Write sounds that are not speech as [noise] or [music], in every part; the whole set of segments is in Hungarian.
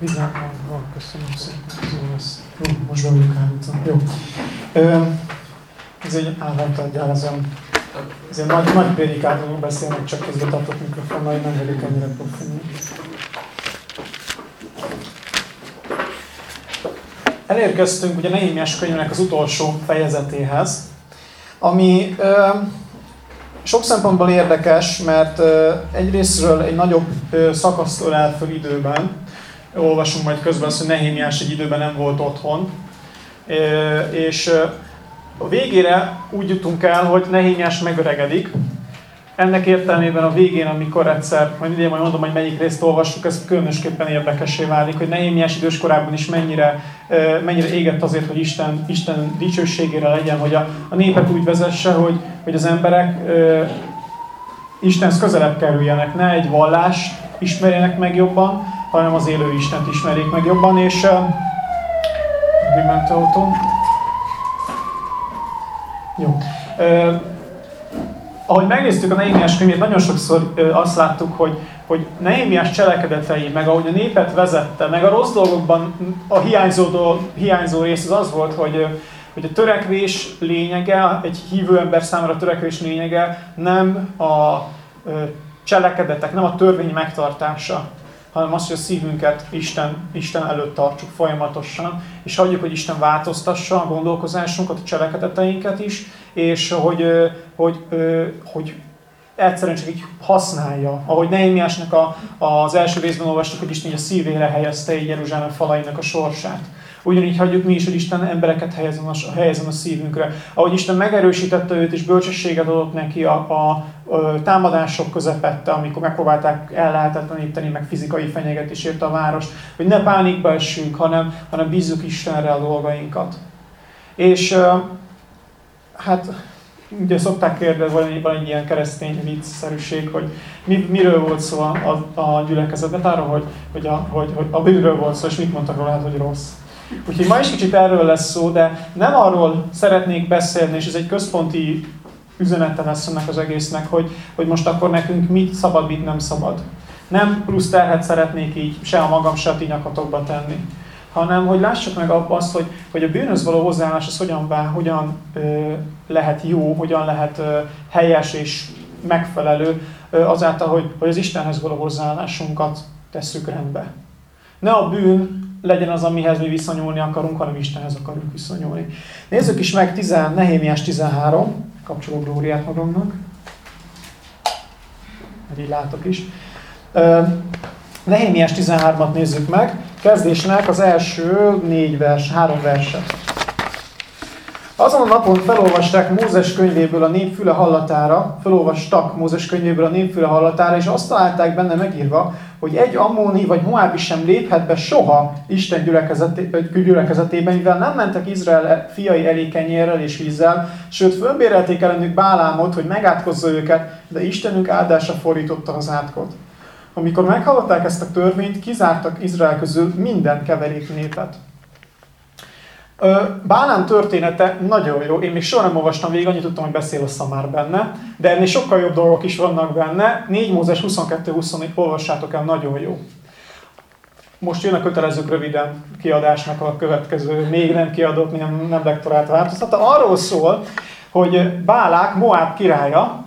Vizsgálom, van, köszönöm szépen. Jó most vagyunk állítom. Jó. Ö, ez egy államtadjál, ezen ezért nagy, nagy prédikátorok beszélnek, csak közben tartott mikrofonnal, nem vagyok ennyire profin. Elérkeztünk ugye Nehémiás könyvének az utolsó fejezetéhez, ami ö, sok szempontból érdekes, mert ö, egyrésztről egy nagyobb ö, szakaszt ölel föl időben, olvasunk majd közben azt, hogy Nehémiás egy időben nem volt otthon, és a végére úgy jutunk el, hogy Nehémiás megöregedik. Ennek értelmében a végén, amikor egyszer, majd idén majd mondom, hogy melyik részt olvassuk, ez különösképpen érdekessé válik, hogy Nehémiás időskorában is mennyire, mennyire égett azért, hogy Isten, Isten dicsőségére legyen, hogy a, a népet úgy vezesse, hogy, hogy az emberek Istenhez közelebb kerüljenek, ne egy vallást ismerjenek meg jobban, hanem az élő Istent ismerjék meg jobban, és uh, jó. Uh, ahogy megnéztük a Nehémiás könyvét, nagyon sokszor azt láttuk, hogy, hogy Nehémiás cselekedetei, meg ahogy a népet vezette, meg a rossz dolgokban a hiányzó, dolog, hiányzó rész az az volt, hogy, hogy a törekvés lényege, egy hívő ember számára a törekvés lényege nem a cselekedetek, nem a törvény megtartása, hanem az, hogy a szívünket Isten, Isten előtt tartsuk folyamatosan, és hagyjuk, hogy Isten változtassa a gondolkozásunkat, a cselekedeteinket is, és hogy, hogy, hogy egyszerűen csak így használja. Ahogy Nehémiásnak a, az első részben olvastuk, hogy Isten a szívére helyezte egy Jeruzsálem falainak a sorsát. Ugyanígy hagyjuk mi is, hogy Isten embereket helyezzen a, helyezzen a szívünkre. Ahogy Isten megerősítette őt, és bölcsességet adott neki a, a támadások közepette, amikor megpróbálták ellehetetleníteni, meg fizikai fenyegetés érte a várost, hogy ne pánikba essünk, hanem, hanem bízzuk Istenre a dolgainkat. És hát ugye szokták kérdezni, van, van egy ilyen keresztény viccszerűség, hogy mi, miről volt szó a, a gyülekezetben, arról, hogy, hogy, a, hogy, hogy a bűnről volt szó, és mit mondtak róla, hát, hogy rossz. Úgyhogy ma is kicsit erről lesz szó, de nem arról szeretnék beszélni, és ez egy központi üzenete lesz ennek az egésznek, hogy, hogy most akkor nekünk mit szabad, mit nem szabad. Nem plusz terhet szeretnék így se a magam, se a ti nyakatokba tenni, hanem hogy lássuk meg azt, hogy, hogy a bűnöz való hozzáállás az hogyan, bár, hogyan ö, lehet jó, hogyan lehet ö, helyes és megfelelő ö, azáltal, hogy, hogy az Istenhez való hozzáállásunkat tesszük rendbe. Ne a bűn legyen az, amihez mi viszonyulni akarunk, hanem Istenhez akarunk viszonyulni. Nézzük is meg 10, Nehémiás 13, kapcsolok glóriát magamnak, mert így látok is. Nehémiás 13-at nézzük meg, kezdésnek az első négy vers, három verset. Azon a napon felolvasták Mózes könyvéből a népfüle hallatára, felolvastak Mózes könyvéből a népfüle hallatára, és azt találták benne megírva, hogy egy ammóni vagy moábi sem léphet be soha Isten gyülekezetében, mivel nem mentek Izrael fiai elé kenyérrel és vízzel, sőt fölbérelték ellenük Bálámot, hogy megátkozza őket, de Istenünk áldása fordította az átkot. Amikor meghallották ezt a törvényt, kizártak Izrael közül minden keverék népet. Bálán története nagyon jó. Én még soha nem olvastam végig, annyit tudtam, hogy beszél a szamár benne, de ennél sokkal jobb dolgok is vannak benne. 4 Mózes 22-24 olvassátok el, nagyon jó. Most jön a kötelezők röviden kiadásnak a következő, még nem kiadott, nem, nem lektorált változata. Arról szól, hogy Bálák, Moab királya,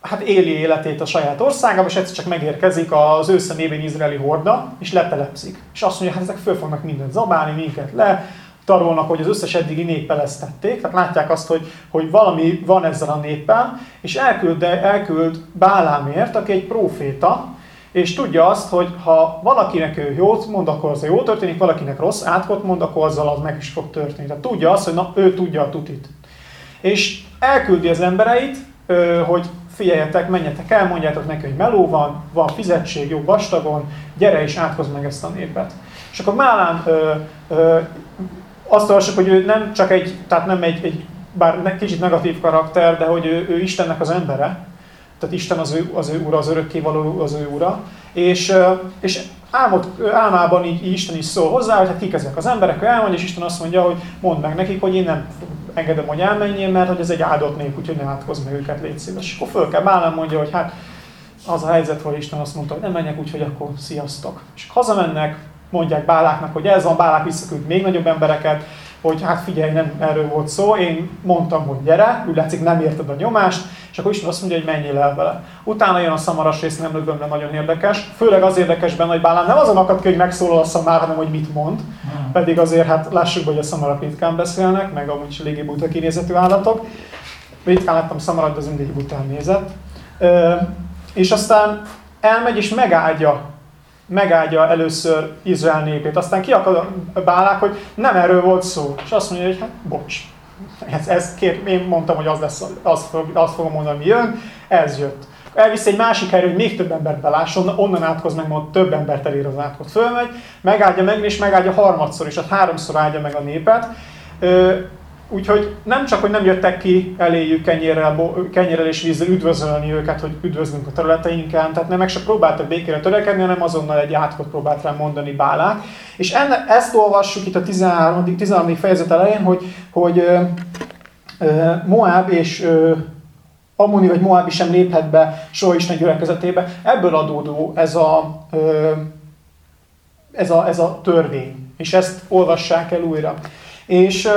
hát éli életét a saját országában, és egyszer csak megérkezik az ő szemében izraeli horda, és letelepszik. És azt mondja, hát ezek föl fognak mindent zabálni, minket le, tarolnak, hogy az összes eddigi néppel tehát látják azt, hogy, hogy valami van ezzel a néppel, és elküld, elküld Bálámért, aki egy proféta, és tudja azt, hogy ha valakinek ő jót mond, akkor az jó történik, valakinek rossz átkot mond, akkor azzal az meg is fog történni. Tehát tudja azt, hogy na, ő tudja a tutit. És elküldi az embereit, hogy figyeljetek, menjetek el, mondjátok neki, hogy meló van, van fizetség, jó vastagon, gyere és átkozd meg ezt a népet. És akkor Málán ö, ö, azt olvassuk, hogy ő nem csak egy, tehát nem egy, egy bár kicsit negatív karakter, de hogy ő, ő Istennek az embere, tehát Isten az ő, az ő ura, az örökkévaló az ő ura, és, és álmod, álmában így Isten is szól hozzá, hogy hát kik ezek az emberek, ő elmondja, és Isten azt mondja, hogy mondd meg nekik, hogy én nem engedem, hogy elmenjél, mert hogy ez egy áldott nép, úgyhogy ne átkozz meg őket, légy szíves. Akkor föl kell Bálám mondja, hogy hát az a helyzet, hogy Isten azt mondta, hogy nem menjek úgy, hogy akkor sziasztok. És hazamennek, mondják Báláknak, hogy ez van, Bálák visszaküld még nagyobb embereket, hogy hát figyelj, nem erről volt szó, én mondtam, hogy gyere, úgy látszik nem érted a nyomást, és akkor Isten azt mondja, hogy menjél el vele. Utána jön a szamaras rész, nem rögvöm, de nagyon érdekes. Főleg az érdekes benne, hogy Bálám nem azon akad ki, hogy megszólal a szamár, hanem hogy mit mond. Hmm. Pedig azért hát lássuk, hogy a szamarak ritkán beszélnek, meg amúgy is eléggé buta kinézetű állatok. Ritkán láttam szamarat, de az mindig után nézett. És aztán elmegy és megáldja megáldja először Izrael népét. Aztán kiakad a bálák, hogy nem erről volt szó. És azt mondja, hogy hát bocs, ez, ez kér, én mondtam, hogy az lesz, azt, fog, azt fogom mondani, ami jön, ez jött. Elvisz egy másik helyre, hogy még több embert belásson, onnan áthoz meg, majd több embert elér az áthoz. Fölmegy, megáldja meg, és megáldja harmadszor, és a háromszor áldja meg a népet. Úgyhogy nem csak, hogy nem jöttek ki eléjük kenyérrel, kenyérrel és vízzel üdvözölni őket, hogy üdvözlünk a területeinken, tehát nem meg se próbáltak békére törekedni, hanem azonnal egy átkot próbált rá mondani Bálák. És enne, ezt olvassuk itt a 13. 13. fejezet elején, hogy, hogy ö, Moab és ö, Ammoni vagy Moab sem léphet be soha Isten gyülekezetébe. Ebből adódó ez a, ez a, ez a törvény. És ezt olvassák el újra. És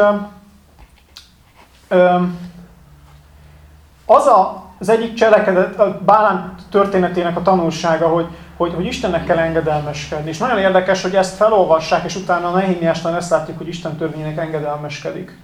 az a, az egyik cselekedet, a Bálán történetének a tanulsága, hogy, hogy, hogy Istennek kell engedelmeskedni. És nagyon érdekes, hogy ezt felolvassák, és utána a Nehémiásnál ezt látjuk, hogy Isten törvényének engedelmeskedik.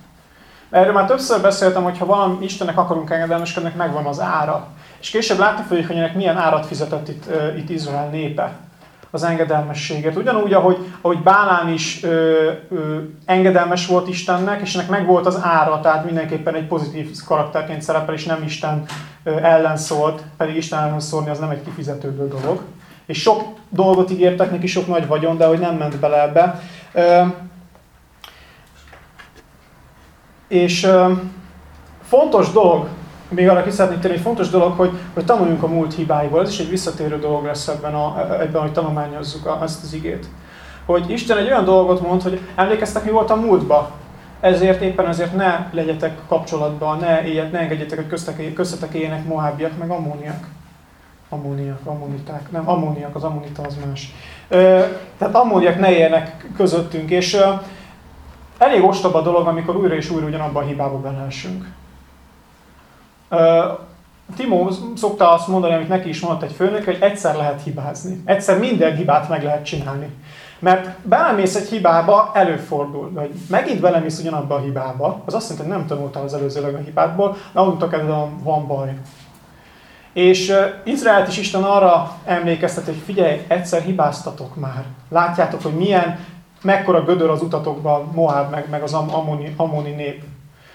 Erről már többször beszéltem, hogy ha valami Istennek akarunk engedelmeskedni, megvan az ára. És később látni fogjuk, hogy ennek milyen árat fizetett itt, itt Izrael népe az engedelmességet. Ugyanúgy, ahogy, ahogy Bálán is ö, ö, engedelmes volt Istennek, és ennek megvolt az ára, tehát mindenképpen egy pozitív karakterként szerepel, és nem Isten ö, ellen szólt, pedig Isten ellen szólni az nem egy kifizetődő dolog. És sok dolgot ígértek neki, sok nagy vagyon, de hogy nem ment bele ebbe. Ö, és ö, fontos dolog, még arra ki szeretnék egy fontos dolog, hogy, hogy tanuljunk a múlt hibáiból. Ez is egy visszatérő dolog lesz ebben, a, ebben hogy tanulmányozzuk azt az igét. Hogy Isten egy olyan dolgot mond, hogy emlékeztek, mi volt a múltba. Ezért éppen ezért ne legyetek kapcsolatban, ne, éljek, ne engedjétek, hogy köztetek, köztetek éljenek mohábiak, meg ammóniak. Ammóniak, ammoniták. Nem, ammóniak, az ammonita az más. Ö, tehát ammóniak ne éljenek közöttünk, és ö, elég ostoba dolog, amikor újra és újra ugyanabban a hibába beleesünk. Timó szokta azt mondani, amit neki is mondott egy főnök, hogy egyszer lehet hibázni. Egyszer minden hibát meg lehet csinálni. Mert belemész egy hibába, előfordul, hogy megint belemész ugyanabba a hibába, az azt jelenti, hogy nem tanultál az előzőleg a hibádból, de onnantól kezdve van baj. És Izraelt is Isten arra emlékeztet, hogy figyelj, egyszer hibáztatok már. Látjátok, hogy milyen, mekkora gödör az utatokban Moab meg, meg az Amoni, Amoni nép.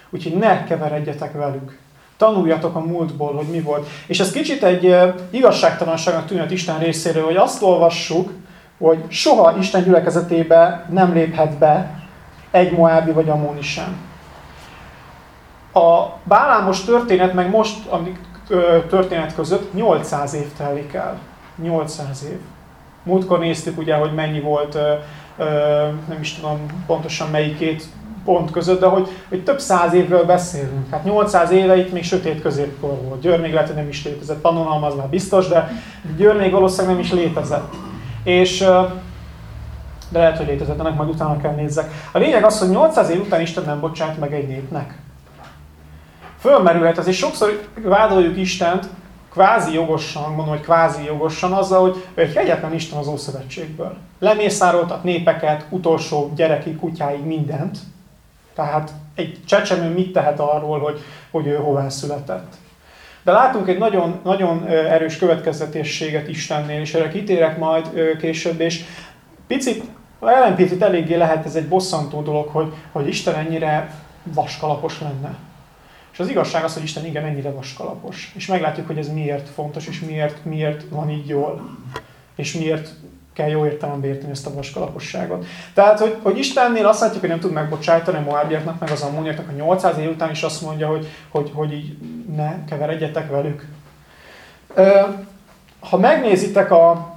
Úgyhogy ne keveredjetek velük tanuljatok a múltból, hogy mi volt. És ez kicsit egy igazságtalanságnak tűnhet Isten részéről, hogy azt olvassuk, hogy soha Isten gyülekezetébe nem léphet be egy Moábi vagy Amóni sem. A Bálámos történet, meg most a történet között 800 év telik el. 800 év. Múltkor néztük ugye, hogy mennyi volt, nem is tudom pontosan melyikét pont között, de hogy, hogy több száz évről beszélünk. Hát 800 éve itt még sötét középkor volt. Győr még lehet, hogy nem is létezett. Pannonhalma az már biztos, de Győr még valószínűleg nem is létezett. És de lehet, hogy létezett, ennek majd utána kell nézzek. A lényeg az, hogy 800 év után Isten nem bocsát meg egy népnek. Fölmerülhet ez, és sokszor vádoljuk Istent, kvázi jogosan, mondom, hogy kvázi jogosan azzal, hogy ő egy egyetlen Isten az Ószövetségből. Lemészároltak népeket, utolsó gyerekig, kutyáig, mindent. Tehát egy csecsemő mit tehet arról, hogy, hogy ő hová született. De látunk egy nagyon, nagyon erős következtetésséget Istennél, és erre kitérek majd később, és picit, ellenpicit eléggé lehet ez egy bosszantó dolog, hogy, hogy Isten ennyire vaskalapos lenne. És az igazság az, hogy Isten igen ennyire vaskalapos. És meglátjuk, hogy ez miért fontos, és miért, miért van így jól. És miért kell jó értelembe érteni ezt a vaskalaposságot. Tehát, hogy, hogy Istennél azt látjuk, hogy nem tud megbocsájtani a Moábiaknak, meg az ammóniaknak a 800 év után is azt mondja, hogy, hogy, hogy így ne keveredjetek velük. Ha megnézitek a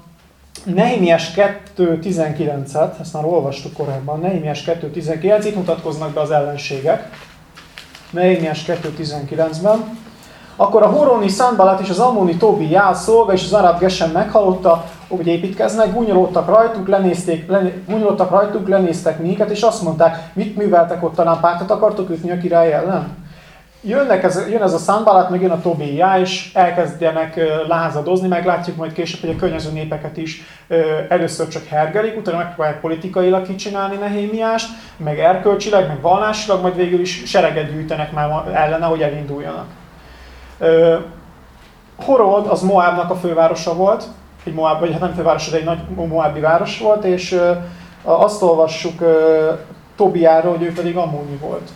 Nehemiás 2.19-et, ezt már olvastuk korábban, Nehemiás 2.19, itt mutatkoznak be az ellenségek. Nehemiás 2.19-ben. Akkor a Horoni Szanbalat és az Ammoni Tobi Jál szolga és az Arab Gesen meghallotta, hogy építkeznek, gúnyolódtak rajtuk, lenézték, lené, gúnyolódtak rajtuk, lenéztek minket, és azt mondták, mit műveltek ott, talán pártot akartok ütni a király ellen? Jönnek ez, jön ez a Szanbalat, meg jön a Tobiá, és elkezdenek lázadozni, meglátjuk majd később, hogy a környező népeket is először csak hergelik, utána megpróbálják politikailag kicsinálni Nehémiást, meg erkölcsileg, meg vallásilag, majd végül is sereget gyűjtenek már ellene, hogy elinduljanak. Horod az Moabnak a fővárosa volt, egy Moab, vagy hát nem főváros, de egy nagy Moabi város volt, és azt olvassuk Tobiáról, hogy ő pedig Ammoni volt.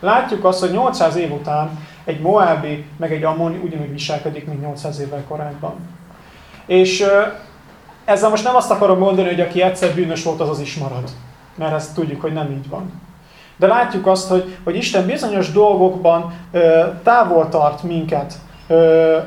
Látjuk azt, hogy 800 év után egy Moabi meg egy Ammoni ugyanúgy viselkedik, mint 800 évvel korábban. És ezzel most nem azt akarom mondani, hogy aki egyszer bűnös volt, az az is marad. Mert ezt tudjuk, hogy nem így van. De látjuk azt, hogy, hogy Isten bizonyos dolgokban ö, távol tart minket, ö,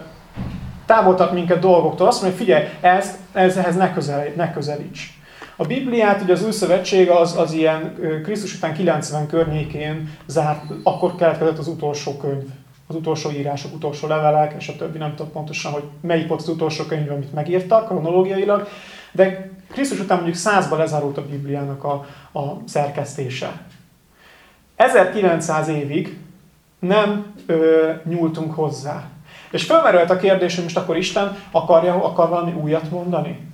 távol tart minket dolgoktól. Azt mondja, hogy figyelj, ez, ez, ehhez ne, közel, ne közelíts. A Bibliát, ugye az új az, az ilyen Krisztus után 90 környékén zárt, akkor keletkezett az utolsó könyv, az utolsó írások, utolsó levelek, és a többi, nem tudom pontosan, hogy melyik volt az utolsó könyv, amit megírtak kronológiailag, de Krisztus után mondjuk százban lezárult a Bibliának a, a szerkesztése. 1900 évig nem ö, nyúltunk hozzá. És fölmerült a kérdés, hogy most akkor Isten akarja, akar valami újat mondani?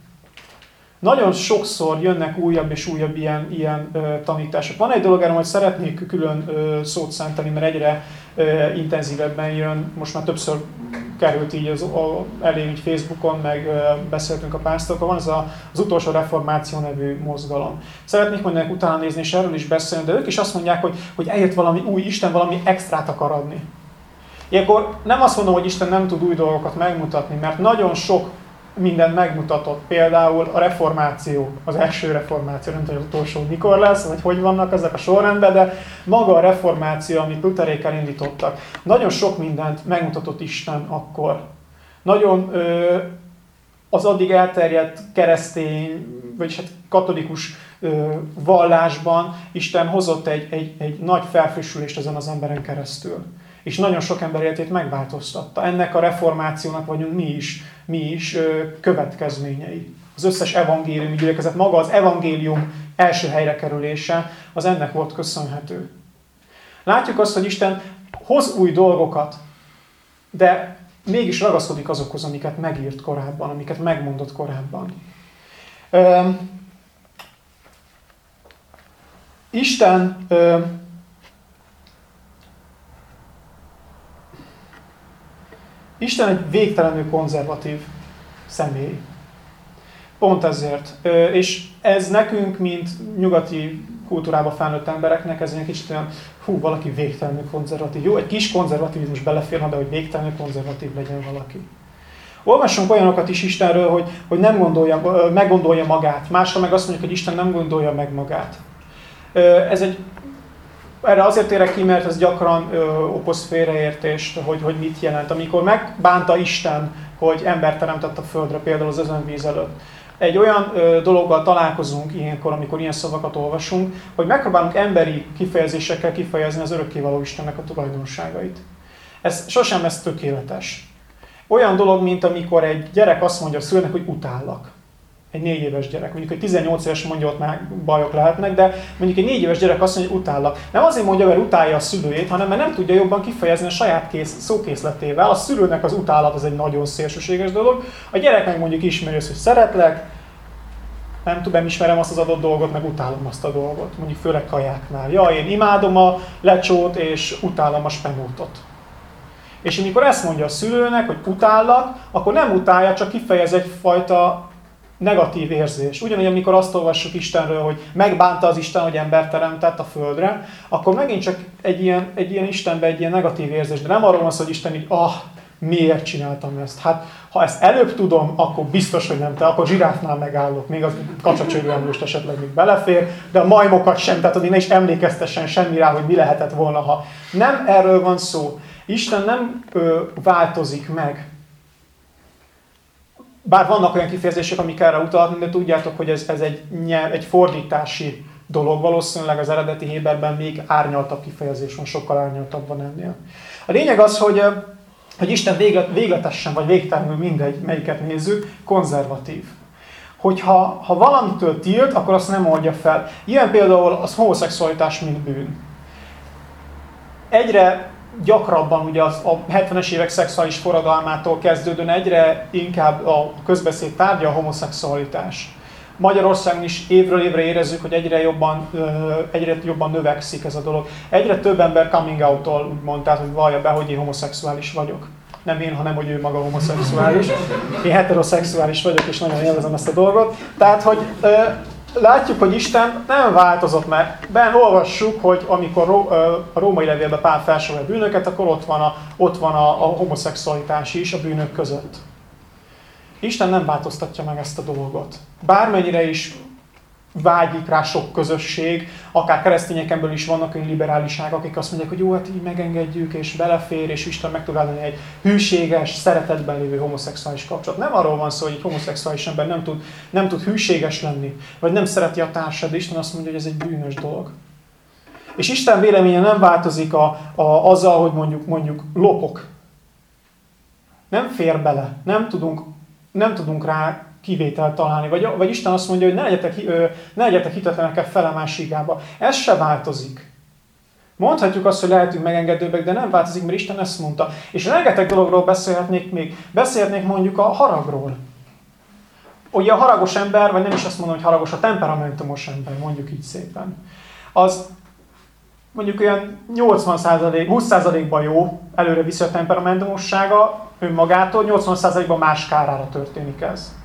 Nagyon sokszor jönnek újabb és újabb ilyen, ilyen ö, tanítások. Van egy dolog erről, hogy szeretnék külön ö, szót szántani, mert egyre ö, intenzívebben jön, most már többször került így az, a, elé így Facebookon, meg ö, beszéltünk a pásztorokkal, van ez a, az utolsó reformáció nevű mozgalom. Szeretnék majd ennek utána nézni, és erről is beszélni, de ők is azt mondják, hogy, hogy eljött valami új, Isten valami extrát akar adni. Ilyenkor nem azt mondom, hogy Isten nem tud új dolgokat megmutatni, mert nagyon sok mindent megmutatott. Például a reformáció, az első reformáció, nem tudom, az utolsó mikor lesz, vagy hogy vannak ezek a sorrendben, de maga a reformáció, amit Lutherék elindítottak, nagyon sok mindent megmutatott Isten akkor. Nagyon ö, az addig elterjedt keresztény, vagy hát katolikus ö, vallásban Isten hozott egy, egy, egy nagy felfrissülést ezen az emberen keresztül és nagyon sok ember életét megváltoztatta. Ennek a reformációnak vagyunk mi is, mi is következményei. Az összes evangéliumi gyülekezet, maga az evangélium első helyre kerülése, az ennek volt köszönhető. Látjuk azt, hogy Isten hoz új dolgokat, de mégis ragaszkodik azokhoz, amiket megírt korábban, amiket megmondott korábban. Isten Isten egy végtelenül konzervatív személy. Pont ezért. És ez nekünk, mint nyugati kultúrába felnőtt embereknek, ez egy kicsit olyan, hú, valaki végtelenül konzervatív. Jó, egy kis konzervativizmus beleférne, de hogy végtelenül konzervatív legyen valaki. Olvassunk olyanokat is Istenről, hogy, hogy nem gondolja, meggondolja magát. Másra meg azt mondjuk, hogy Isten nem gondolja meg magát. Ez egy erre azért érek ki, mert ez gyakran ö, okoz félreértést, hogy, hogy mit jelent. Amikor megbánta Isten, hogy ember teremtett a földre, például az özönvíz előtt, egy olyan ö, dologgal találkozunk ilyenkor, amikor ilyen szavakat olvasunk, hogy megpróbálunk emberi kifejezésekkel kifejezni az örökkévaló Istennek a tulajdonságait. Ez sosem lesz tökéletes. Olyan dolog, mint amikor egy gyerek azt mondja a szülőnek, hogy utállak egy négy éves gyerek. Mondjuk egy 18 éves mondja, ott már bajok lehetnek, de mondjuk egy négy éves gyerek azt mondja, hogy utállak. Nem azért mondja, mert utálja a szülőjét, hanem mert nem tudja jobban kifejezni a saját kész, szókészletével. A szülőnek az utálat az egy nagyon szélsőséges dolog. A gyerek meg mondjuk ismeri azt, hogy szeretlek, nem tudom, ismerem azt az adott dolgot, meg utálom azt a dolgot. Mondjuk főleg kajáknál. Ja, én imádom a lecsót, és utálom a spenótot. És amikor ezt mondja a szülőnek, hogy utállak, akkor nem utálja, csak kifejez egyfajta negatív érzés. Ugyanúgy, amikor azt olvassuk Istenről, hogy megbánta az Isten, hogy ember teremtett a földre, akkor megint csak egy ilyen, egy ilyen Istenbe egy ilyen negatív érzés. De nem arról van szó, hogy Isten így, ah, miért csináltam ezt? Hát, ha ezt előbb tudom, akkor biztos, hogy nem te, akkor zsiráfnál megállok, még az kacsacsörő emlőst esetleg még belefér, de a majmokat sem, tehát hogy ne is emlékeztessen semmi rá, hogy mi lehetett volna, ha. Nem erről van szó. Isten nem ö, változik meg. Bár vannak olyan kifejezések, amik erre utalnak, de tudjátok, hogy ez, ez egy, nyelv, egy fordítási dolog. Valószínűleg az eredeti Héberben még árnyaltabb kifejezés van, sokkal árnyaltabb van ennél. A lényeg az, hogy hogy Isten végletesen vagy végtelenül mindegy, melyiket nézzük, konzervatív. Hogyha ha valamitől tilt, akkor azt nem oldja fel. Ilyen például az homoszexualitás, mint bűn. Egyre gyakrabban ugye az, a 70-es évek szexuális forradalmától kezdődően egyre inkább a közbeszéd tárgya a homoszexualitás. Magyarországon is évről évre érezzük, hogy egyre jobban, egyre jobban növekszik ez a dolog. Egyre több ember coming out-tól úgymond, tehát hogy vallja be, hogy én homoszexuális vagyok. Nem én, hanem hogy ő maga homoszexuális. Én heteroszexuális vagyok, és nagyon élvezem ezt a dolgot. Tehát, hogy látjuk, hogy Isten nem változott meg. Ben olvassuk, hogy amikor a római levélben Pál felsorol a bűnöket, akkor ott van, a, ott van a, a homoszexualitás is a bűnök között. Isten nem változtatja meg ezt a dolgot. Bármennyire is vágyik rá sok közösség, akár keresztényeken is vannak olyan liberáliság, akik azt mondják, hogy jó, hát így megengedjük, és belefér, és Isten meg tud adni egy hűséges, szeretetben lévő homoszexuális kapcsolat. Nem arról van szó, hogy egy homoszexuális ember nem tud, nem tud hűséges lenni, vagy nem szereti a társad, de Isten azt mondja, hogy ez egy bűnös dolog. És Isten véleménye nem változik a, a, azzal, hogy mondjuk, mondjuk lopok. Nem fér bele, nem tudunk, nem tudunk rá kivételt találni. Vagy, vagy Isten azt mondja, hogy ne legyetek, ne legyetek hitetlenek fele másikába. Ez se változik. Mondhatjuk azt, hogy lehetünk megengedőbbek, de nem változik, mert Isten ezt mondta. És rengeteg dologról beszélhetnék még. Beszélhetnék mondjuk a haragról. Ugye a haragos ember, vagy nem is azt mondom, hogy haragos, a temperamentumos ember, mondjuk így szépen. Az mondjuk olyan 80%, 20%-ban jó, előre viszi a temperamentumossága önmagától, 80%-ban más kárára történik ez.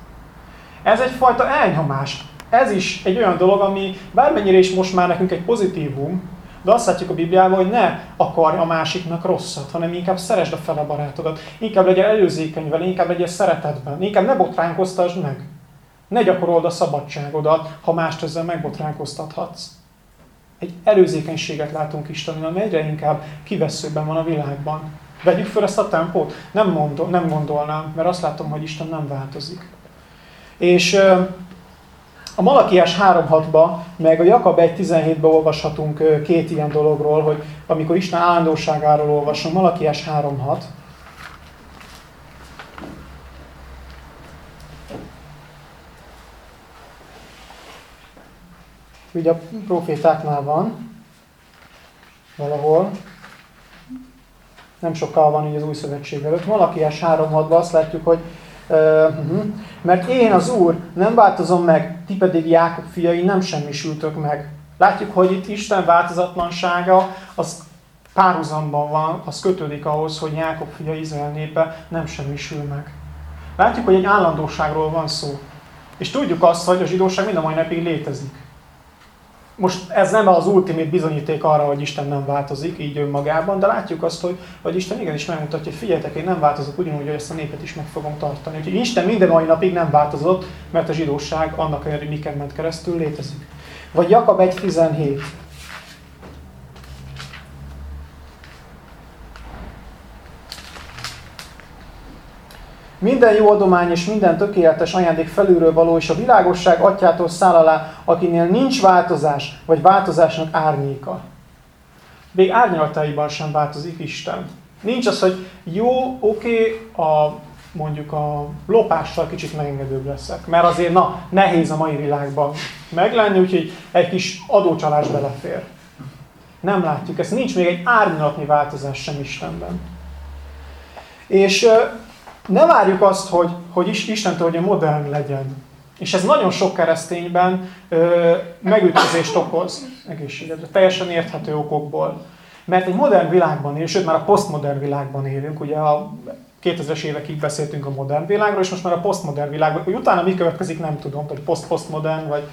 Ez egyfajta elnyomás. Ez is egy olyan dolog, ami bármennyire is most már nekünk egy pozitívum, de azt látjuk a Bibliában, hogy ne akarj a másiknak rosszat, hanem inkább szeresd a fele barátodat. Inkább legyen előzékeny vele, inkább legyen szeretetben. Inkább ne botránkoztasd meg. Ne gyakorold a szabadságodat, ha mást ezzel megbotránkoztathatsz. Egy előzékenységet látunk Istenen, ami egyre inkább kiveszőben van a világban. Vegyük fel ezt a tempót? Nem, mondol, nem gondolnám, mert azt látom, hogy Isten nem változik. És a Malakiás 3.6-ba, meg a Jakab 1.17-ben olvashatunk két ilyen dologról, hogy amikor Isten állandóságáról olvasom, Malakiás 3.6, ugye a profétáknál van, valahol, nem sokkal van így az új szövetség előtt. Malakiás 3.6-ban azt látjuk, hogy mert én az Úr nem változom meg, ti pedig Jákob fiai nem semmisültök meg. Látjuk, hogy itt Isten változatlansága az párhuzamban van, az kötődik ahhoz, hogy Jákob fia Izrael népe nem semmisül meg. Látjuk, hogy egy állandóságról van szó. És tudjuk azt, hogy a zsidóság mind a mai napig létezik. Most ez nem az ultimate bizonyíték arra, hogy Isten nem változik így önmagában, de látjuk azt, hogy, hogy Isten igenis megmutatja, hogy figyeljetek, én nem változok ugyanúgy, hogy ezt a népet is meg fogom tartani. Úgyhogy Isten minden mai napig nem változott, mert a zsidóság annak ellenére, hogy miken ment keresztül létezik. Vagy Jakab 1.17. Minden jó adomány és minden tökéletes ajándék felülről való, és a világosság atyától száll alá, akinél nincs változás, vagy változásnak árnyéka. Még árnyalataiban sem változik Isten. Nincs az, hogy jó, oké, okay, a, mondjuk a lopással kicsit megengedőbb leszek. Mert azért, na, nehéz a mai világban meglenni, úgyhogy egy kis adócsalás belefér. Nem látjuk ezt. Nincs még egy árnyalatni változás sem Istenben. És ne várjuk azt, hogy, hogy Istentől, hogy a modern legyen. És ez nagyon sok keresztényben ö, megütközést okoz egészségedre, teljesen érthető okokból. Mert egy modern világban élünk, sőt már a posztmodern világban élünk, ugye a 2000-es évekig beszéltünk a modern világról, és most már a posztmodern világban, hogy utána mi következik, nem tudom, hogy poszt-postmodern, vagy,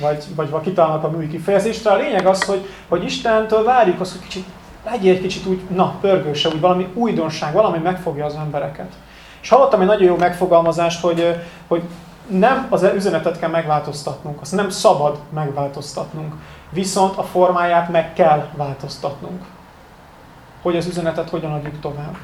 vagy, vagy, vagy kitalálnak a új kifejezésre. A lényeg az, hogy, hogy Istentől várjuk azt, hogy kicsit legyél egy kicsit úgy, na, pörgőse, úgy valami újdonság, valami megfogja az embereket. És hallottam egy nagyon jó megfogalmazást, hogy, hogy nem az üzenetet kell megváltoztatnunk, azt nem szabad megváltoztatnunk, viszont a formáját meg kell változtatnunk. Hogy az üzenetet hogyan adjuk tovább.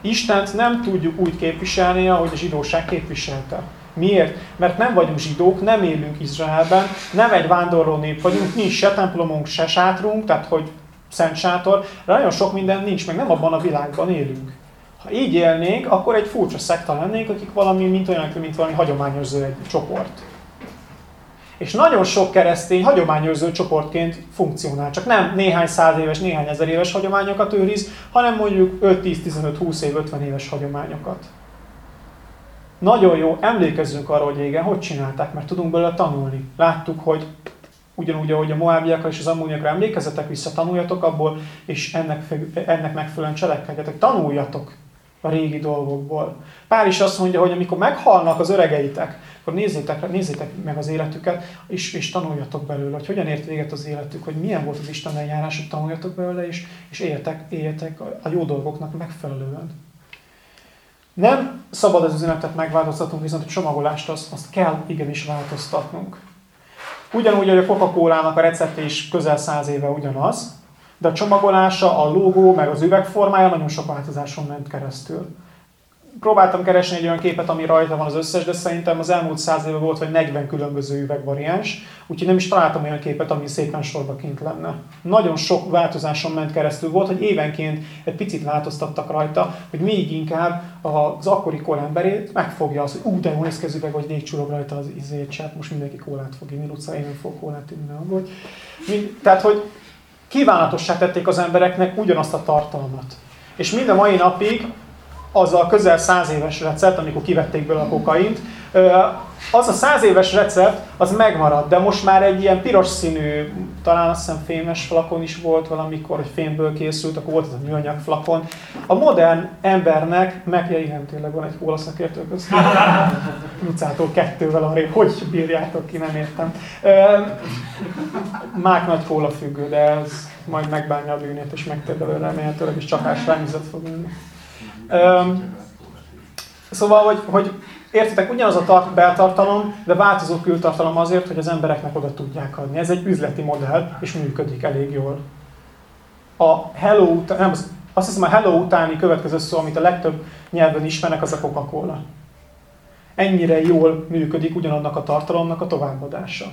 Istent nem tudjuk úgy képviselni, ahogy a zsidóság képviselte. Miért? Mert nem vagyunk zsidók, nem élünk Izraelben, nem egy vándorló nép vagyunk, nincs se templomunk, se sátrunk, tehát hogy szent sátor, nagyon sok minden nincs, meg nem abban a világban élünk Ha így élnénk, akkor egy furcsa szekta lennénk, akik valami, mint olyan, mint valami hagyományozó egy csoport. És nagyon sok keresztény hagyományőrző csoportként funkcionál. Csak nem néhány száz éves, néhány ezer éves hagyományokat őriz, hanem mondjuk 5-10-15-20 év, 50 éves hagyományokat. Nagyon jó, emlékezzünk arra, hogy régen hogy csinálták, mert tudunk belőle tanulni. Láttuk, hogy ugyanúgy, ahogy a Moábiakra és az Ammóniakra emlékezzetek vissza, tanuljatok abból, és ennek, ennek megfelelően cselekedjetek. Tanuljatok a régi dolgokból. Pár is azt mondja, hogy amikor meghalnak az öregeitek, akkor nézzétek, nézzétek meg az életüket, és, és tanuljatok belőle, hogy hogyan ért véget az életük, hogy milyen volt az Isten eljárás, hogy tanuljatok belőle, és, és éljetek, éljetek a jó dolgoknak megfelelően. Nem szabad az üzenetet megváltoztatnunk, viszont a csomagolást azt, azt kell igenis változtatnunk. Ugyanúgy, hogy a Coca-Cola-nak a receptje is közel száz éve ugyanaz, de a csomagolása, a logó, meg az üvegformája nagyon sok változáson ment keresztül próbáltam keresni egy olyan képet, ami rajta van az összes, de szerintem az elmúlt száz évben volt vagy 40 különböző üvegvariáns, úgyhogy nem is találtam olyan képet, ami szépen sorba kint lenne. Nagyon sok változáson ment keresztül volt, hogy évenként egy picit változtattak rajta, hogy még inkább az akkori kolemberét megfogja az, hogy ú, de jó néz ki üveg, hogy légcsurog rajta az izét, hát most mindenki kólát fog inni, utca, én nem fogok kólát inni, ne. Tehát, hogy kívánatossá tették az embereknek ugyanazt a tartalmat. És mind a mai napig az a közel száz éves recept, amikor kivették belőle a kokaint, az a száz éves recept, az megmaradt, de most már egy ilyen piros színű, talán azt hiszem fémes flakon is volt valamikor, hogy fémből készült, akkor volt ez a műanyag flakon. A modern embernek, meg ja, igen, tényleg van egy kóla szakértő között, Lucától [laughs] kettővel arrébb, hogy bírjátok ki, nem értem. Mák nagy kóla függő, de ez majd megbánja a bűnét, és megtér belőle remélhetőleg, és csapás rányzat fog. Öm, szóval, hogy, hogy értitek, ugyanaz a tart, beltartalom, de változó kültartalom azért, hogy az embereknek oda tudják adni. Ez egy üzleti modell, és működik elég jól. A hello után, nem, azt hiszem a hello utáni következő szó, amit a legtöbb nyelven ismernek, az a Coca-Cola. Ennyire jól működik ugyanannak a tartalomnak a továbbadása.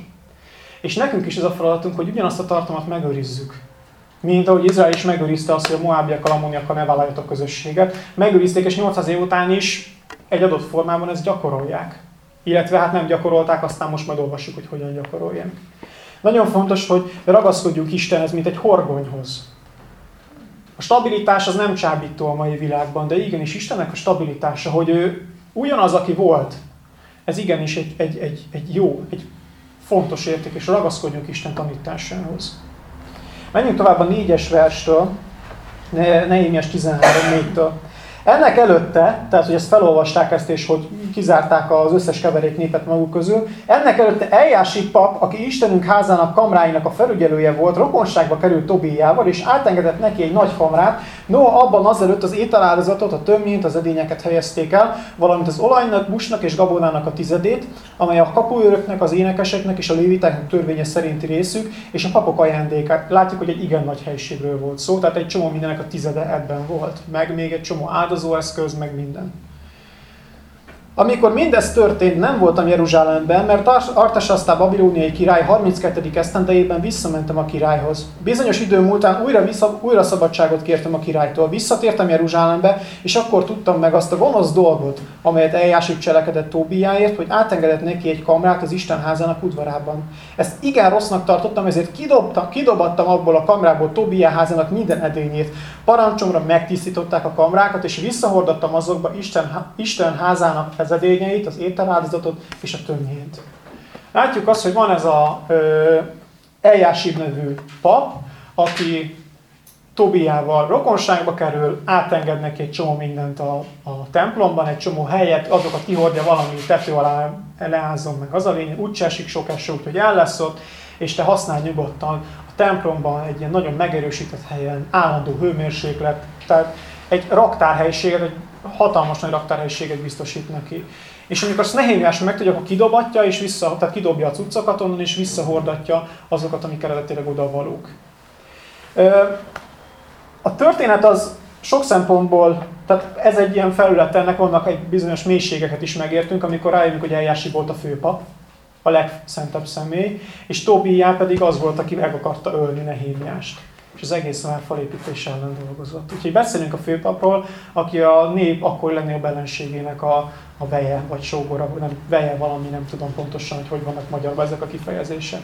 És nekünk is ez a feladatunk, hogy ugyanazt a tartalmat megőrizzük. Mint ahogy Izrael is megőrizte azt, hogy a Moábiakkal, Ammoniakkal ne vállaljatok közösséget. Megőrizték, és 800 év után is egy adott formában ezt gyakorolják. Illetve hát nem gyakorolták, aztán most majd olvassuk, hogy hogyan gyakorolják. Nagyon fontos, hogy ragaszkodjunk Istenhez, mint egy horgonyhoz. A stabilitás az nem csábító a mai világban, de igenis Istennek a stabilitása, hogy ő ugyanaz, aki volt, ez igenis egy, egy, egy, egy jó, egy fontos érték, és ragaszkodjunk Isten tanításához. Menjünk tovább a négyes verstől, Nehémiás 13.4-től. Ennek előtte, tehát hogy ezt felolvasták ezt, és hogy kizárták az összes keverék népet maguk közül, ennek előtte Eljási pap, aki Istenünk házának kamráinak a felügyelője volt, rokonságba került Tobiával, és átengedett neki egy nagy kamrát, no, abban azelőtt az ételáldozatot, a tömményt, az edényeket helyezték el, valamint az olajnak, busnak és gabonának a tizedét, amely a kapuőröknek, az énekeseknek és a lévitáknak törvénye szerinti részük, és a papok ajándékát. Látjuk, hogy egy igen nagy helységről volt szó, tehát egy csomó mindenek a tizede ebben volt, meg még egy csomó áldozóeszköz, meg minden. Amikor mindez történt, nem voltam Jeruzsálemben, mert Artasasztá babilóniai király 32. esztendejében visszamentem a királyhoz. Bizonyos idő múltán újra, vissza, újra szabadságot kértem a királytól. Visszatértem Jeruzsálembe, és akkor tudtam meg azt a gonosz dolgot, amelyet eljásik cselekedett Tóbiáért, hogy átengedett neki egy kamrát az Isten házának udvarában. Ezt igen rossznak tartottam, ezért kidobtam, kidobattam abból a kamrából Tóbiá házának minden edényét. Parancsomra megtisztították a kamrákat, és visszahordottam azokba Isten, Isten házának vezedényeit, az ételáldozatot és a tömjét. Látjuk azt, hogy van ez a ö, Eljásib nevű pap, aki Tobiával rokonságba kerül, átenged neki egy csomó mindent a, a templomban, egy csomó helyet, azokat kihordja valami tető alá, leázzon meg az a lényeg, úgy esik sok eső, úgyhogy el lesz ott, és te használj nyugodtan a templomban egy ilyen nagyon megerősített helyen, állandó hőmérséklet, tehát egy raktárhelyiséget, egy hatalmas nagy raktárhelyiséget biztosít neki. És amikor azt Nehémiás megtudja, akkor kidobatja, és vissza, tehát kidobja a cuccokat onnan, és visszahordatja azokat, amik eredetileg oda valók. A történet az sok szempontból, tehát ez egy ilyen felület, ennek vannak egy bizonyos mélységeket is megértünk, amikor rájövünk, hogy Eljási volt a főpap, a legszentebb személy, és Tobiá pedig az volt, aki meg akarta ölni Nehémiást. És az egész már falépítés ellen dolgozott. Úgyhogy beszélünk a főpapról, aki a nép akkor legnagyobb ellenségének a, a veje, vagy sógora, nem, veje valami, nem tudom pontosan, hogy hogy vannak magyarban ezek a kifejezések.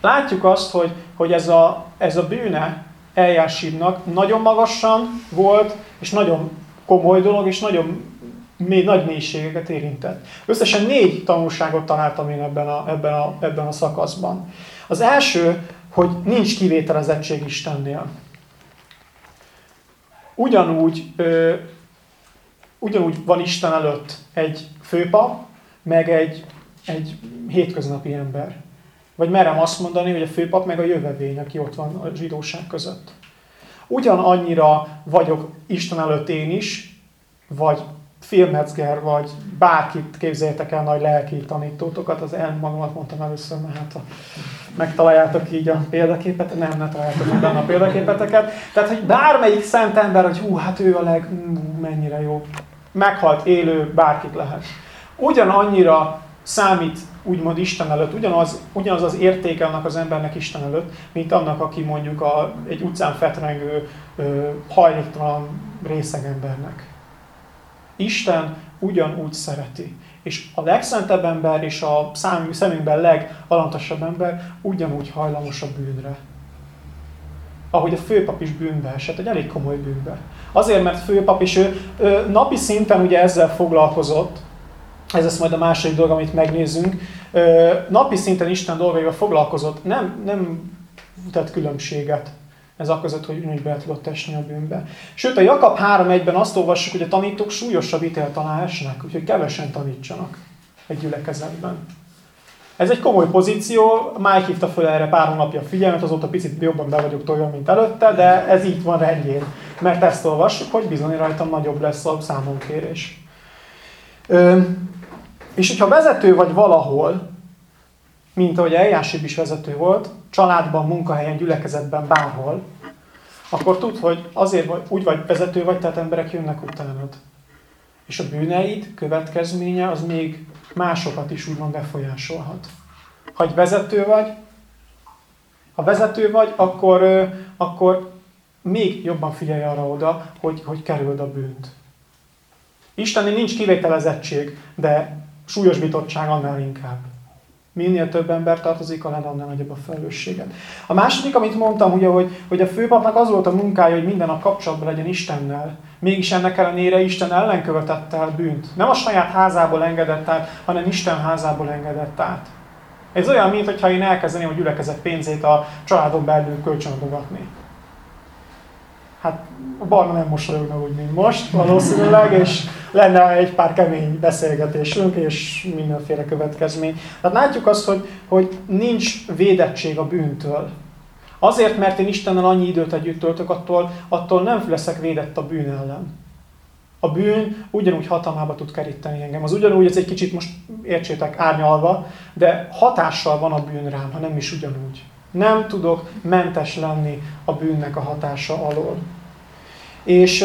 Látjuk azt, hogy, hogy ez, a, ez a bűne eljásibnak nagyon magasan volt, és nagyon komoly dolog, és nagyon mély, nagy mélységeket érintett. Összesen négy tanulságot találtam én ebben a, ebben a, ebben a szakaszban. Az első, hogy nincs kivételezettség Istennél. Ugyanúgy, ö, ugyanúgy van Isten előtt egy főpap, meg egy, egy hétköznapi ember. Vagy merem azt mondani, hogy a főpap meg a jövevény, aki ott van a zsidóság között. Ugyanannyira vagyok Isten előtt én is, vagy filmecger, vagy bárkit képzeljétek el nagy lelki tanítótokat, az el magamat mondtam először, mert hát a, megtaláljátok így a példaképet, nem, ne találjátok meg a példaképeteket. Tehát, hogy bármelyik szent ember, hogy hú, hát ő a leg, mennyire jó, meghalt, élő, bárkit lehet. Ugyanannyira számít úgymond Isten előtt, ugyanaz, ugyanaz az értéke annak az embernek Isten előtt, mint annak, aki mondjuk a, egy utcán fetrengő, hajléktalan részegembernek. Isten ugyanúgy szereti. És a legszentebb ember és a szemünkben legalantasabb ember ugyanúgy hajlamos a bűnre. Ahogy a főpap is bűnbe esett, egy elég komoly bűnbe. Azért, mert főpap is ő, ő napi szinten ugye ezzel foglalkozott, ez lesz majd a második dolog, amit megnézzünk, ö, napi szinten Isten dolgaival foglalkozott, nem, nem tett különbséget ez a között, hogy ugyanúgy be tudott esni a bűnbe. Sőt, a Jakab 3.1-ben azt olvassuk, hogy a tanítók súlyosabb ítélet alá esnek, úgyhogy kevesen tanítsanak egy gyülekezetben. Ez egy komoly pozíció, Mike hívta föl erre pár hónapja figyelmet, azóta picit jobban be vagyok tolva, mint előtte, de ez így van rendjén. Mert ezt olvassuk, hogy bizony rajtam nagyobb lesz a számonkérés. Ö, és hogyha vezető vagy valahol, mint ahogy Eljásib is vezető volt, családban, munkahelyen, gyülekezetben, bárhol, akkor tud, hogy azért vagy, úgy vagy vezető vagy, tehát emberek jönnek utánad. És a bűneid következménye az még másokat is úgymond befolyásolhat. Ha egy vezető vagy, ha vezető vagy, akkor, akkor még jobban figyelj arra oda, hogy, hogy kerüld a bűnt. Istennél nincs kivételezettség, de súlyosbítottság annál inkább. Minél több ember tartozik, annál nagyobb a felelősséget. A második, amit mondtam, ugye, hogy, hogy a főpapnak az volt a munkája, hogy minden a kapcsolatban legyen Istennel. Mégis ennek ellenére Isten ellen követett el bűnt. Nem a saját házából engedett át, hanem Isten házából engedett át. Ez olyan, mintha én elkezdeném a gyülekezet pénzét a családon belül kölcsönadogatni hát a barna nem mosolyogna úgy, mint most valószínűleg, és lenne egy pár kemény beszélgetésünk, és mindenféle következmény. Tehát látjuk azt, hogy, hogy nincs védettség a bűntől. Azért, mert én Istennel annyi időt együtt töltök, attól, attól nem leszek védett a bűn ellen. A bűn ugyanúgy hatalmába tud keríteni engem. Az ugyanúgy, ez egy kicsit most értsétek árnyalva, de hatással van a bűn rám, ha nem is ugyanúgy. Nem tudok mentes lenni a bűnnek a hatása alól. És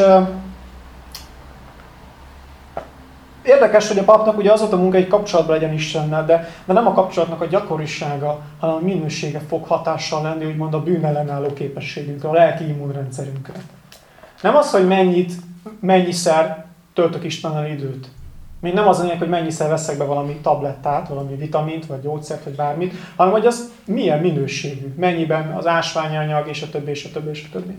érdekes, hogy a papnak ugye az volt a munka, hogy kapcsolatban legyen Istennel, de, de nem a kapcsolatnak a gyakorisága, hanem a minősége fog hatással lenni, úgymond a bűn ellenálló képességünkre, a lelki immunrendszerünkre. Nem az, hogy mennyit, mennyiszer töltök Istennel időt. Még nem az a hogy mennyiszer veszek be valami tablettát, valami vitamint, vagy gyógyszert, vagy bármit, hanem hogy az milyen minőségű, mennyiben az ásványanyag, és a többi, és a többi, és a többi. A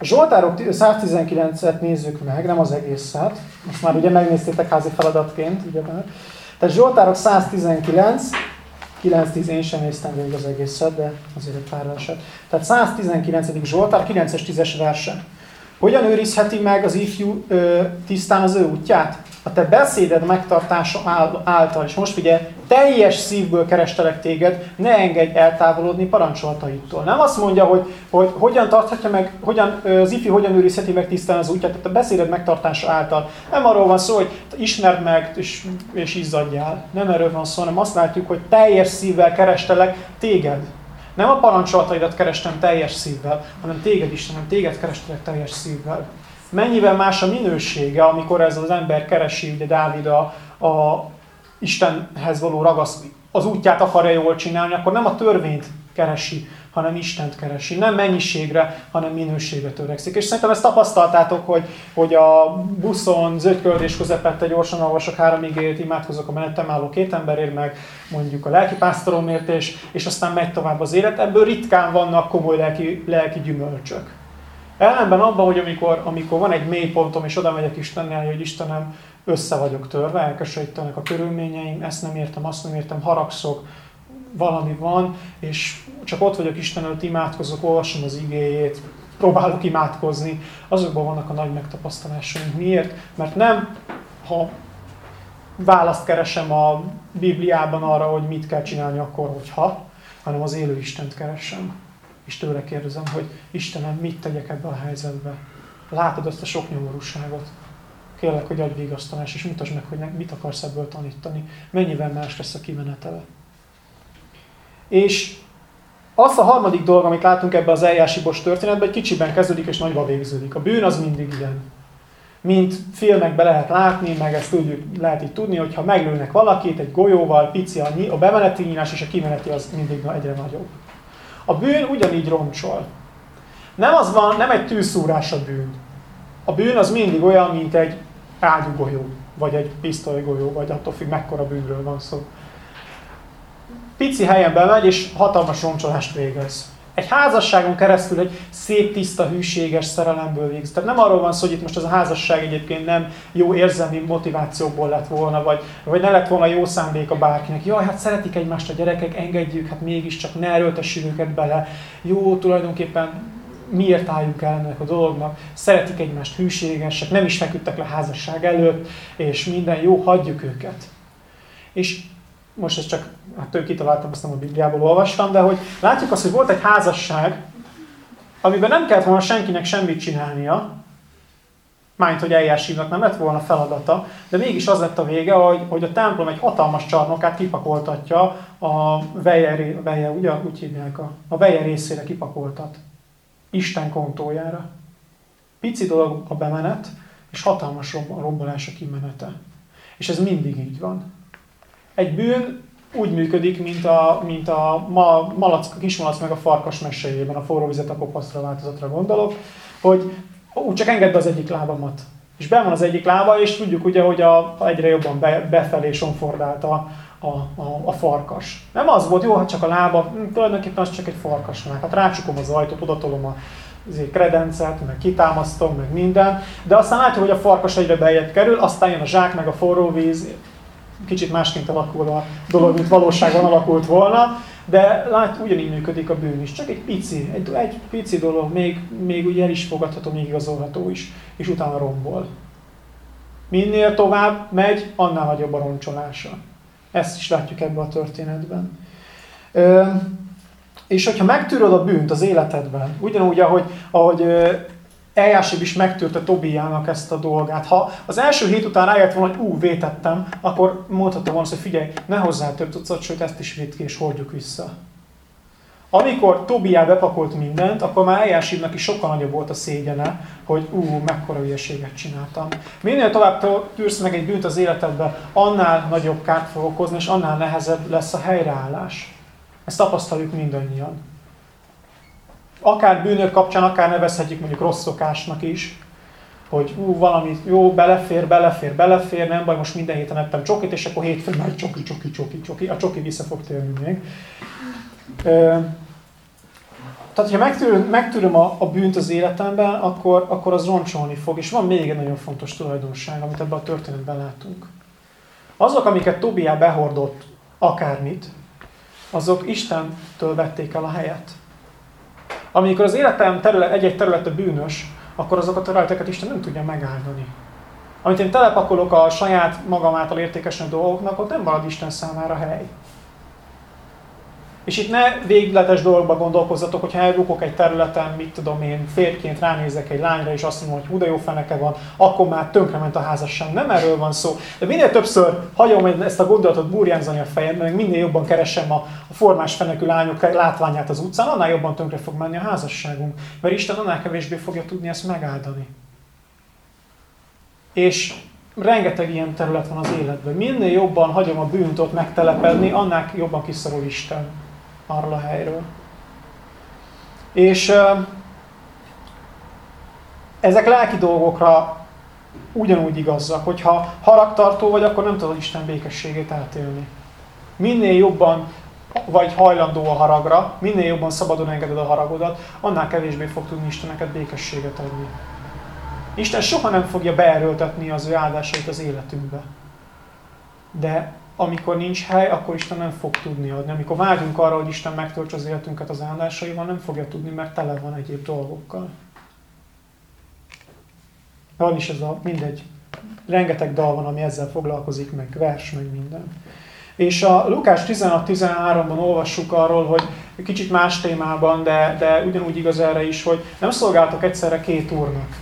Zsoltárok 119-et nézzük meg, nem az egészet. Most már ugye megnéztétek házi feladatként, ugye Tehát Zsoltárok 119, 9-10 én sem néztem végig az egészet, de azért egy pár verset. Tehát 119. Zsoltár, 9-es 10-es verse. Hogyan őrizheti meg az ifjú ö, tisztán az ő útját? a te beszéded megtartása által, és most figyelj, teljes szívből kerestelek téged, ne engedj eltávolodni parancsolataitól. Nem azt mondja, hogy, hogy hogyan tarthatja meg, hogyan, az ifi hogyan őrizheti meg tisztán az útját, tehát a beszéded megtartása által. Nem arról van szó, hogy ismerd meg és, és izzadjál. Nem erről van szó, hanem azt látjuk, hogy teljes szívvel kerestelek téged. Nem a parancsolataidat kerestem teljes szívvel, hanem téged Istenem, téged kerestelek teljes szívvel mennyivel más a minősége, amikor ez az ember keresi, ugye Dávid a, a Istenhez való ragasz, az útját akarja jól csinálni, akkor nem a törvényt keresi, hanem Istent keresi. Nem mennyiségre, hanem minőségre törekszik. És szerintem ezt tapasztaltátok, hogy, hogy a buszon zöldköldés közepette gyorsan olvasok három igét, imádkozok a menetem álló két emberért, meg mondjuk a lelkipásztoromért, és, és aztán megy tovább az élet. Ebből ritkán vannak komoly lelki, lelki gyümölcsök. Ellenben abban, hogy amikor, amikor van egy mély pontom, és oda megyek Istennél, hogy Istenem, össze vagyok törve, elkeserítenek a körülményeim, ezt nem értem, azt nem értem, haragszok, valami van, és csak ott vagyok Isten előtt, imádkozok, olvasom az igéjét, próbálok imádkozni, azokban vannak a nagy megtapasztalásaink. Miért? Mert nem, ha választ keresem a Bibliában arra, hogy mit kell csinálni akkor, hogyha, hanem az élő Istent keresem. És tőle kérdezem, hogy Istenem, mit tegyek ebbe a helyzetbe? Látod azt a sok nyomorúságot? Kérlek, hogy adj vigasztalás, és mutasd meg, hogy mit akarsz ebből tanítani. Mennyivel más lesz a kimenetele. És az a harmadik dolog, amit látunk ebbe az eljási bos történetben, egy kicsiben kezdődik és nagyba végződik. A bűn az mindig ilyen. Mint filmekbe lehet látni, meg ezt tudjuk, lehet így tudni, hogyha meglőnek valakit egy golyóval, pici a, a bemeneti nyílás, és a kimeneti az mindig egyre nagyobb. A bűn ugyanígy roncsol. Nem az van, nem egy tűzszúrás a bűn. A bűn az mindig olyan, mint egy ágyúgolyó, vagy egy pisztolygolyó, vagy attól függ, mekkora bűnről van szó pici helyen bemegy, és hatalmas roncsolást végez. Egy házasságon keresztül egy szép, tiszta, hűséges szerelemből végez. Tehát nem arról van szó, hogy itt most az a házasság egyébként nem jó érzelmi motivációból lett volna, vagy, vagy ne lett volna jó szándéka bárkinek. Jaj, hát szeretik egymást a gyerekek, engedjük, hát mégiscsak ne erőltessük őket bele. Jó, tulajdonképpen miért álljunk el ennek a dolognak, szeretik egymást hűségesek, nem is feküdtek le házasság előtt, és minden jó, hagyjuk őket. És most ezt csak hát tőle kitaláltam, azt nem a Bibliából olvastam, de hogy látjuk azt, hogy volt egy házasság, amiben nem kellett volna senkinek semmit csinálnia, Mányt, hogy eljárásívnak nem lett volna feladata, de mégis az lett a vége, hogy, hogy a templom egy hatalmas csarnokát kipakoltatja a veje, veje ugye úgy hívják, a, a veje részére kipakoltat. Isten kontójára. Pici dolog a bemenet, és hatalmas rombolás a kimenete. És ez mindig így van. Egy bűn úgy működik, mint a, mint a ma, malac, kismalac meg a farkas meséjében, a forró vizet a kopaszra változatra gondolok, hogy úgy csak engedd az egyik lábamat. És be van az egyik lába, és tudjuk ugye, hogy a, egyre jobban be, befelé sonfordált a, a, a, a farkas. Nem az volt, jó, hát csak a lába, hm, tulajdonképpen az csak egy farkas Hát rácsukom az ajtót, odatolom a kredencet, meg kitámasztom, meg minden, de aztán látjuk, hogy a farkas egyre bejebb kerül, aztán jön a zsák, meg a forró víz, kicsit másként alakul a dolog, mint valóságban alakult volna, de lát, ugyanígy működik a bűn is. Csak egy pici, egy, egy pici dolog, még, még ugye el is fogadható, még igazolható is, és utána rombol. Minél tovább megy, annál nagyobb a roncsolása. Ezt is látjuk ebben a történetben. Ö, és hogyha megtűröd a bűnt az életedben, ugyanúgy, ahogy, ahogy Eljásib is megtűrte Tobiának ezt a dolgát. Ha az első hét után rájött volna, hogy ú, vétettem, akkor mondhatta volna, hogy figyelj, ne hozzá több tucat, sőt ezt is véd ki és hordjuk vissza. Amikor Tobiá bepakolt mindent, akkor már Eljásibnak is sokkal nagyobb volt a szégyene, hogy ú, mekkora hülyeséget csináltam. Minél tovább tűrsz meg egy bűnt az életedbe, annál nagyobb kárt fog okozni, és annál nehezebb lesz a helyreállás. Ezt tapasztaljuk mindannyian akár bűnök kapcsán, akár nevezhetjük mondjuk rossz szokásnak is, hogy ú, valami jó, belefér, belefér, belefér, nem baj, most minden héten ettem csokit, és akkor hétfőn már csoki, csoki, csoki, csoki, a csoki vissza fog térni még. Tehát, ha megtűröm, megtűröm a, a bűnt az életemben, akkor, akkor az roncsolni fog. És van még egy nagyon fontos tulajdonság, amit ebben a történetben látunk. Azok, amiket Tobiá behordott akármit, azok Istentől vették el a helyet. Amikor az életem terület, egy-egy területe bűnös, akkor azokat a területeket Isten nem tudja megáldani. Amit én telepakolok a saját magam által értékesen dolgoknak, ott nem marad Isten számára hely. És itt ne végletes dolgokba gondolkozzatok, hogyha elrukok egy területen, mit tudom én, férként ránézek egy lányra, és azt mondom, hogy hú, jó feneke van, akkor már tönkrement a házasság. Nem erről van szó. De minél többször hagyom ezt a gondolatot burjánzani a fejemben, meg minél jobban keresem a, a formás fenekű lányok látványát az utcán, annál jobban tönkre fog menni a házasságunk. Mert Isten annál kevésbé fogja tudni ezt megáldani. És rengeteg ilyen terület van az életben. Minél jobban hagyom a bűnt ott megtelepedni, annál jobban kiszorul Isten arról a helyről. És ezek lelki dolgokra ugyanúgy igazak, hogyha haragtartó vagy, akkor nem tudod Isten békességét átélni. Minél jobban vagy hajlandó a haragra, minél jobban szabadon engeded a haragodat, annál kevésbé fog tudni Isten neked békességet adni. Isten soha nem fogja beerőltetni az ő áldásait az életünkbe. De amikor nincs hely, akkor Isten nem fog tudni adni. Amikor vágyunk arra, hogy Isten megtöltse az életünket az áldásaival, nem fogja tudni, mert tele van egyéb dolgokkal. Van is ez a, mindegy, rengeteg dal van, ami ezzel foglalkozik, meg vers, meg minden. És a Lukás 16-13-ban olvassuk arról, hogy kicsit más témában, de, de ugyanúgy igaz erre is, hogy nem szolgáltok egyszerre két úrnak.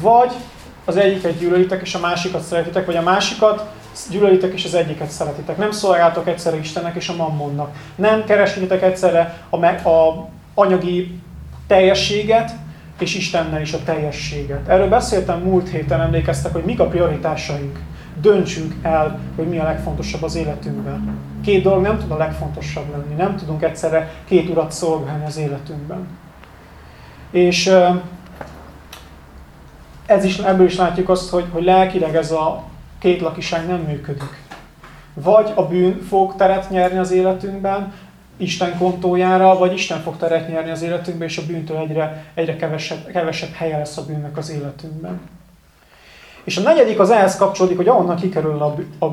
Vagy az egyiket gyűlölitek, és a másikat szeretitek, vagy a másikat gyűlölitek, és az egyiket szeretitek. Nem szolgáltok egyszerre Istennek és a mammonnak. Nem keresitek egyszerre a, a anyagi teljességet, és Istennel is a teljességet. Erről beszéltem múlt héten, emlékeztek, hogy mik a prioritásaink. Döntsünk el, hogy mi a legfontosabb az életünkben. Két dolog nem tud a legfontosabb lenni. Nem tudunk egyszerre két urat szolgálni az életünkben. És ez is, ebből is látjuk azt, hogy, hogy lelkileg ez a két lakiság nem működik. Vagy a bűn fog teret nyerni az életünkben, Isten kontójára, vagy Isten fog teret nyerni az életünkben, és a bűntől egyre, egyre kevesebb, kevesebb helye lesz a bűnnek az életünkben. És a negyedik az ehhez kapcsolódik, hogy ahonnan kikerül a, a,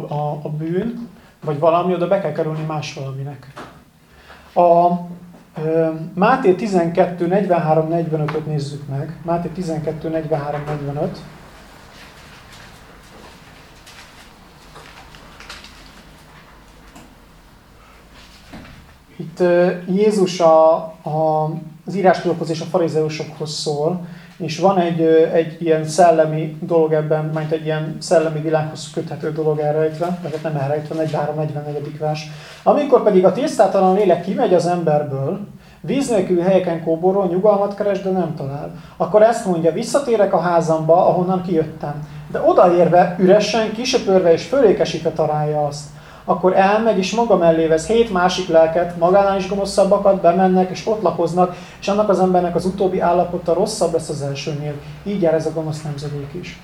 a, bűn, vagy valami, oda be kell kerülni más valaminek. A ö, Máté 12, 43, 45-öt nézzük meg. Máté 12, Itt Jézus a, a, az írástudókhoz és a farizeusokhoz szól, és van egy, egy ilyen szellemi dolog ebben, majd egy ilyen szellemi világhoz köthető dolog elrejtve, vagy nem elrejtve, 43-44. vers. Amikor pedig a tisztátalan lélek kimegy az emberből, víz nélkül helyeken kóborol, nyugalmat keres, de nem talál. Akkor ezt mondja, visszatérek a házamba, ahonnan kijöttem. De odaérve, üresen, kisöpörve és fölékesítve találja azt akkor elmegy és maga mellé vesz hét másik lelket, magánál is gonoszabbakat, bemennek és ott lakoznak, és annak az embernek az utóbbi állapota rosszabb lesz az elsőnél. Így jár ez a gonosz nemzedék is.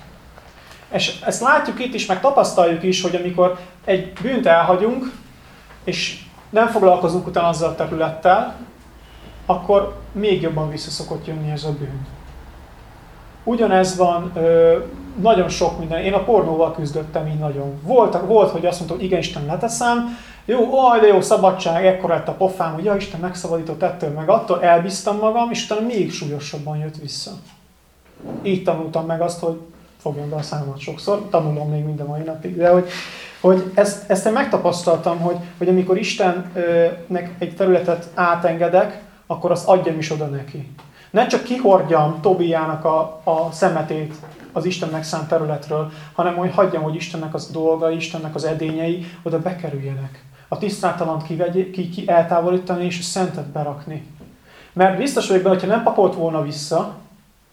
És ezt látjuk itt is, meg tapasztaljuk is, hogy amikor egy bűnt elhagyunk, és nem foglalkozunk utána azzal a területtel, akkor még jobban vissza szokott jönni ez a bűn. Ugyanez van nagyon sok minden. Én a pornóval küzdöttem így nagyon. Volt, volt hogy azt mondtam, hogy igen, Isten leteszem, jó, oj, de jó, szabadság, ekkor lett a pofám, hogy ja, Isten megszabadított ettől meg attól, elbíztam magam, és utána még súlyosabban jött vissza. Így tanultam meg azt, hogy fogjon be a számat sokszor, tanulom még minden mai napig, de hogy, hogy ezt, ezt én megtapasztaltam, hogy, hogy amikor Istennek egy területet átengedek, akkor azt adjam is oda neki. Ne csak kihordjam Tobiának a, a szemetét az Istennek szánt területről, hanem hogy hagyjam, hogy Istennek az dolgai, Istennek az edényei oda bekerüljenek. A tisztátalant ki, ki, ki eltávolítani és a szentet berakni. Mert biztos vagyok benne, hogyha nem pakolt volna vissza,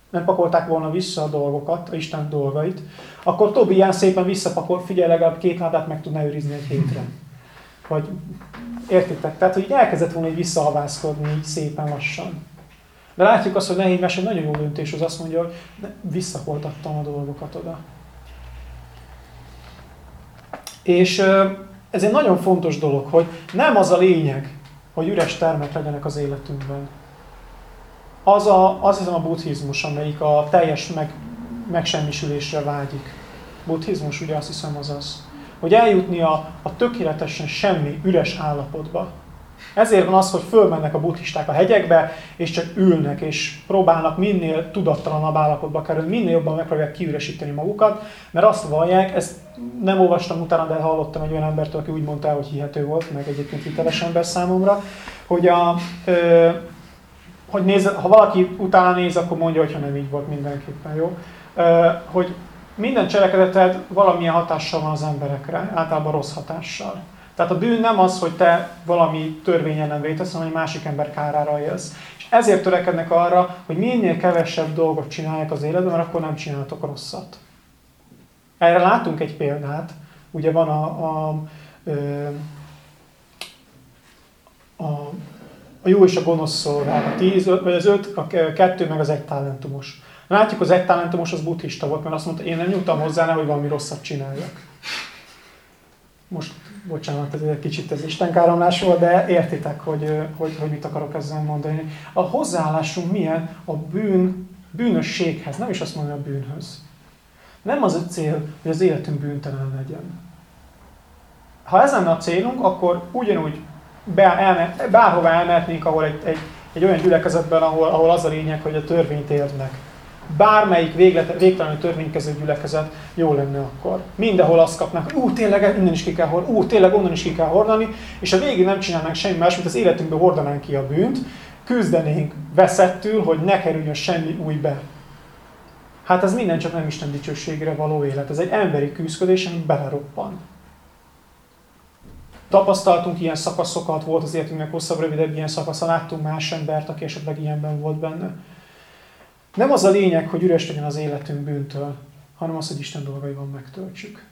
nem pakolták volna vissza a dolgokat, a Isten dolgait, akkor Tobi ilyen szépen visszapakol, figyelj, legalább két ládát meg tudna őrizni egy hétre. Vagy értitek? Tehát, hogy elkezdett volna így visszahavászkodni így szépen lassan. De látjuk azt, hogy Nehémes egy nagyon jó döntés, az azt mondja, hogy visszakoltattam a dolgokat oda. És ez egy nagyon fontos dolog, hogy nem az a lényeg, hogy üres termek legyenek az életünkben. Az, a, az hiszem a buddhizmus, amelyik a teljes meg, megsemmisülésre vágyik. Buddhizmus ugye azt hiszem az az. Hogy eljutni a, a tökéletesen semmi, üres állapotba. Ezért van az, hogy fölmennek a buddhisták a hegyekbe, és csak ülnek, és próbálnak minél tudattalanabb állapotba kerülni, minél jobban megpróbálják kiüresíteni magukat, mert azt vallják, ezt nem olvastam utána, de hallottam egy olyan embertől, aki úgy mondta, hogy hihető volt, meg egyébként hiteles ember számomra, hogy, a, ö, hogy néz, ha valaki utána néz, akkor mondja, hogy ha nem így volt mindenképpen jó, ö, hogy minden cselekedeted valamilyen hatással van az emberekre, általában rossz hatással. Tehát a bűn nem az, hogy te valami törvényen nem vétesz, hanem egy másik ember kárára élsz. És ezért törekednek arra, hogy minél kevesebb dolgot csinálják az életben, mert akkor nem csináltok rosszat. Erre látunk egy példát. Ugye van a, a, a, a jó és a gonosz szolgál. A tíz, vagy az öt, a kettő, meg az egy talentumos. Látjuk, az egy talentumos az buddhista volt, mert azt mondta, én nem nyújtam hozzá, nehogy valami rosszat csináljak. Most, bocsánat, ez egy kicsit ez istenkáromlás volt, de értitek, hogy, hogy, hogy mit akarok ezzel mondani. A hozzáállásunk milyen a bűn, bűnösséghez, nem is azt mondja a bűnhöz. Nem az a cél, hogy az életünk bűntelen legyen. Ha ez lenne a célunk, akkor ugyanúgy be, elme, bárhova elmehetnénk, ahol egy, egy, egy olyan gyülekezetben, ahol, ahol az a lényeg, hogy a törvényt érnek. Bármelyik véglet, végtelenül törvénykező gyülekezet jó lenne akkor. Mindenhol azt hogy ú, tényleg innen is ki kell hordani, ú, tényleg onnan is ki kell hordani, és a végén nem csinálnánk semmi más, mint az életünkbe hordanánk ki a bűnt, küzdenénk veszettül, hogy ne kerüljön semmi új be. Hát ez minden csak nem Isten dicsőségére való élet. Ez egy emberi küzdködés, ami beleroppan. Tapasztaltunk ilyen szakaszokat, volt az életünknek hosszabb, rövidebb ilyen szakasza, láttunk más embert, aki esetleg ilyenben volt benne. Nem az a lényeg, hogy üres legyen az életünk bűntől, hanem az, hogy Isten dolgaival megtöltsük.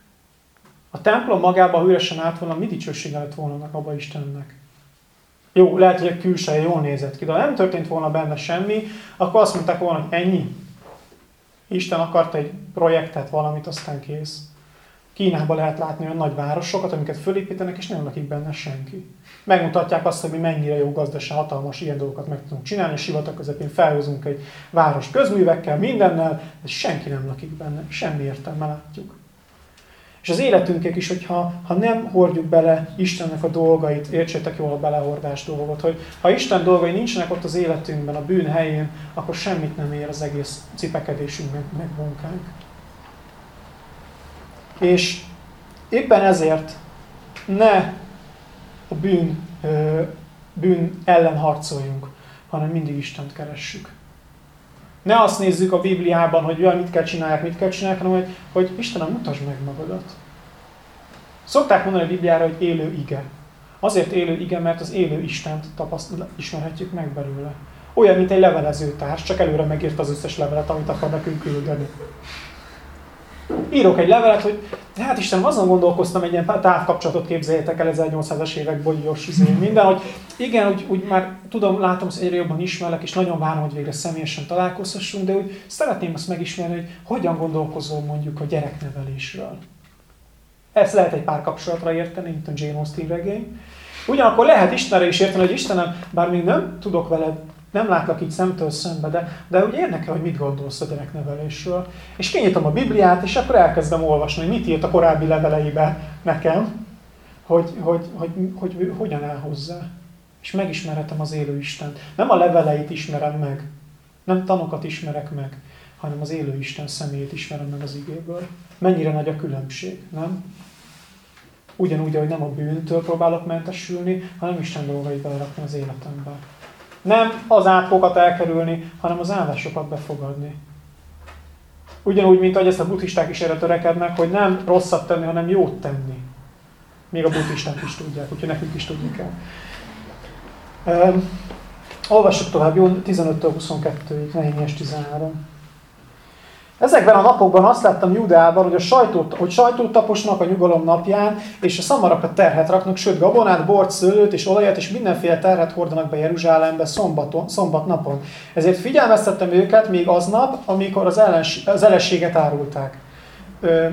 A templom magában, ha üresen állt volna, mi dicsőség lett volna abba Istennek? Jó, lehet, hogy a külseje jól nézett ki, de ha nem történt volna benne semmi, akkor azt mondták volna, hogy ennyi. Isten akart egy projektet, valamit, aztán kész. Kínában lehet látni olyan nagy városokat, amiket fölépítenek, és nem lakik benne senki. Megmutatják azt, hogy mi mennyire jó gazdaság, hatalmas ilyen dolgokat meg tudunk csinálni, és sivatag közepén felhozunk egy város közművekkel, mindennel, de senki nem lakik benne, semmi értelme látjuk. És az életünknek is, hogyha ha nem hordjuk bele Istennek a dolgait, értsétek jól a belehordás dolgot, hogy ha Isten dolgai nincsenek ott az életünkben, a bűn helyén, akkor semmit nem ér az egész cipekedésünk, meg, meg munkánk. És éppen ezért ne a bűn, bűn ellen harcoljunk, hanem mindig Istent keressük. Ne azt nézzük a Bibliában, hogy olyan mit kell csinálják, mit kell csinálják, hanem hogy, hogy Istenem, mutasd meg magadat. Szokták mondani a Bibliára, hogy élő ige. Azért élő ige, mert az élő Istent ismerhetjük meg belőle. Olyan, mint egy levelezőtárs, csak előre megírt az összes levelet, amit akar nekünk küldeni. Írok egy levelet, hogy hát Isten, azon gondolkoztam, egy ilyen távkapcsolatot képzeljétek el 1800-as évek bogyós izé, minden, hogy igen, úgy, úgy, már tudom, látom, hogy egyre jobban ismerlek, és nagyon várom, hogy végre személyesen találkozhassunk, de úgy szeretném azt megismerni, hogy hogyan gondolkozol mondjuk a gyereknevelésről. Ezt lehet egy pár kapcsolatra érteni, mint a Jane Austen regény. Ugyanakkor lehet Istenre is érteni, hogy Istenem, bár még nem tudok veled nem látlak így szemtől szembe, de, de úgy érdekel, hogy mit gondolsz a gyereknevelésről. És kinyitom a Bibliát, és akkor elkezdem olvasni, hogy mit írt a korábbi leveleibe nekem, hogy, hogy, hogy, hogy, hogy hogyan áll. És megismerhetem az élő Istent. Nem a leveleit ismerem meg, nem tanokat ismerek meg, hanem az élő Isten személyét ismerem meg az igéből. Mennyire nagy a különbség, nem? Ugyanúgy, ahogy nem a bűntől próbálok mentesülni, hanem Isten dolgait belerakni az életembe. Nem az átkokat elkerülni, hanem az áldásokat befogadni. Ugyanúgy, mint ahogy ezt a buddhisták is erre törekednek, hogy nem rosszat tenni, hanem jót tenni. Még a buddhisták is tudják, úgyhogy nekünk is tudni kell. Um, olvassuk tovább, jó, 15-22-ig, Nehémies 13. Ezekben a napokban azt láttam Júdeában, hogy, a sajtót, hogy sajtót taposnak a nyugalom napján, és a szamarakat terhet raknak, sőt gabonát, bort, szőlőt és olajat, és mindenféle terhet hordanak be Jeruzsálembe szombaton, szombat napon. Ezért figyelmeztettem őket még aznap, amikor az, ellens, az ellenséget árulták. Ö,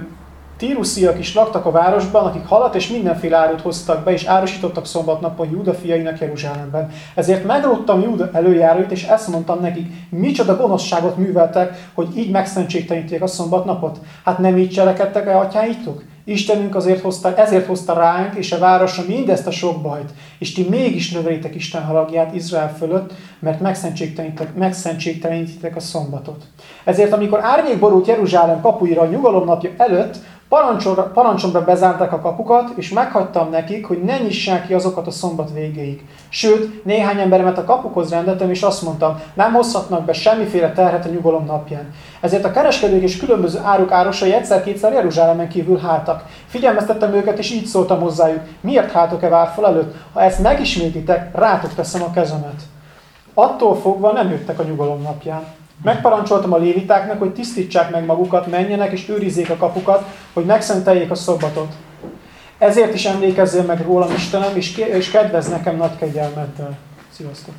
Tírusziak is laktak a városban, akik halat és mindenféle árut hoztak be, és árusítottak szombatnapon Júda fiainak Jeruzsálemben. Ezért megróttam Júda előjáróit, és ezt mondtam nekik, micsoda gonoszságot műveltek, hogy így megszentségteleníték a szombatnapot. Hát nem így cselekedtek a atyáitok? Istenünk azért hozta, ezért hozta ránk és a városra mindezt a sok bajt, és ti mégis növelitek Isten halagját Izrael fölött, mert megszentségtelenítitek a szombatot. Ezért, amikor árnyék borult Jeruzsálem kapuira a nyugalom napja előtt, parancsomra bezárták a kapukat, és meghagytam nekik, hogy ne nyissák ki azokat a szombat végéig. Sőt, néhány emberemet a kapukhoz rendeltem, és azt mondtam, nem hozhatnak be semmiféle terhet a nyugalom napján. Ezért a kereskedők és különböző áruk árosai egyszer-kétszer Jeruzsálemen kívül háltak. Figyelmeztettem őket, és így szóltam hozzájuk, miért háltok-e várfal előtt? Ha ezt megismétitek, rátok teszem a kezemet. Attól fogva nem jöttek a nyugalom napján. Megparancsoltam a lévitáknak, hogy tisztítsák meg magukat, menjenek és őrizzék a kapukat, hogy megszenteljék a szombatot. Ezért is emlékezzél meg rólam, Istenem, és, és kedvez nekem nagy kegyelmeddel. Sziasztok!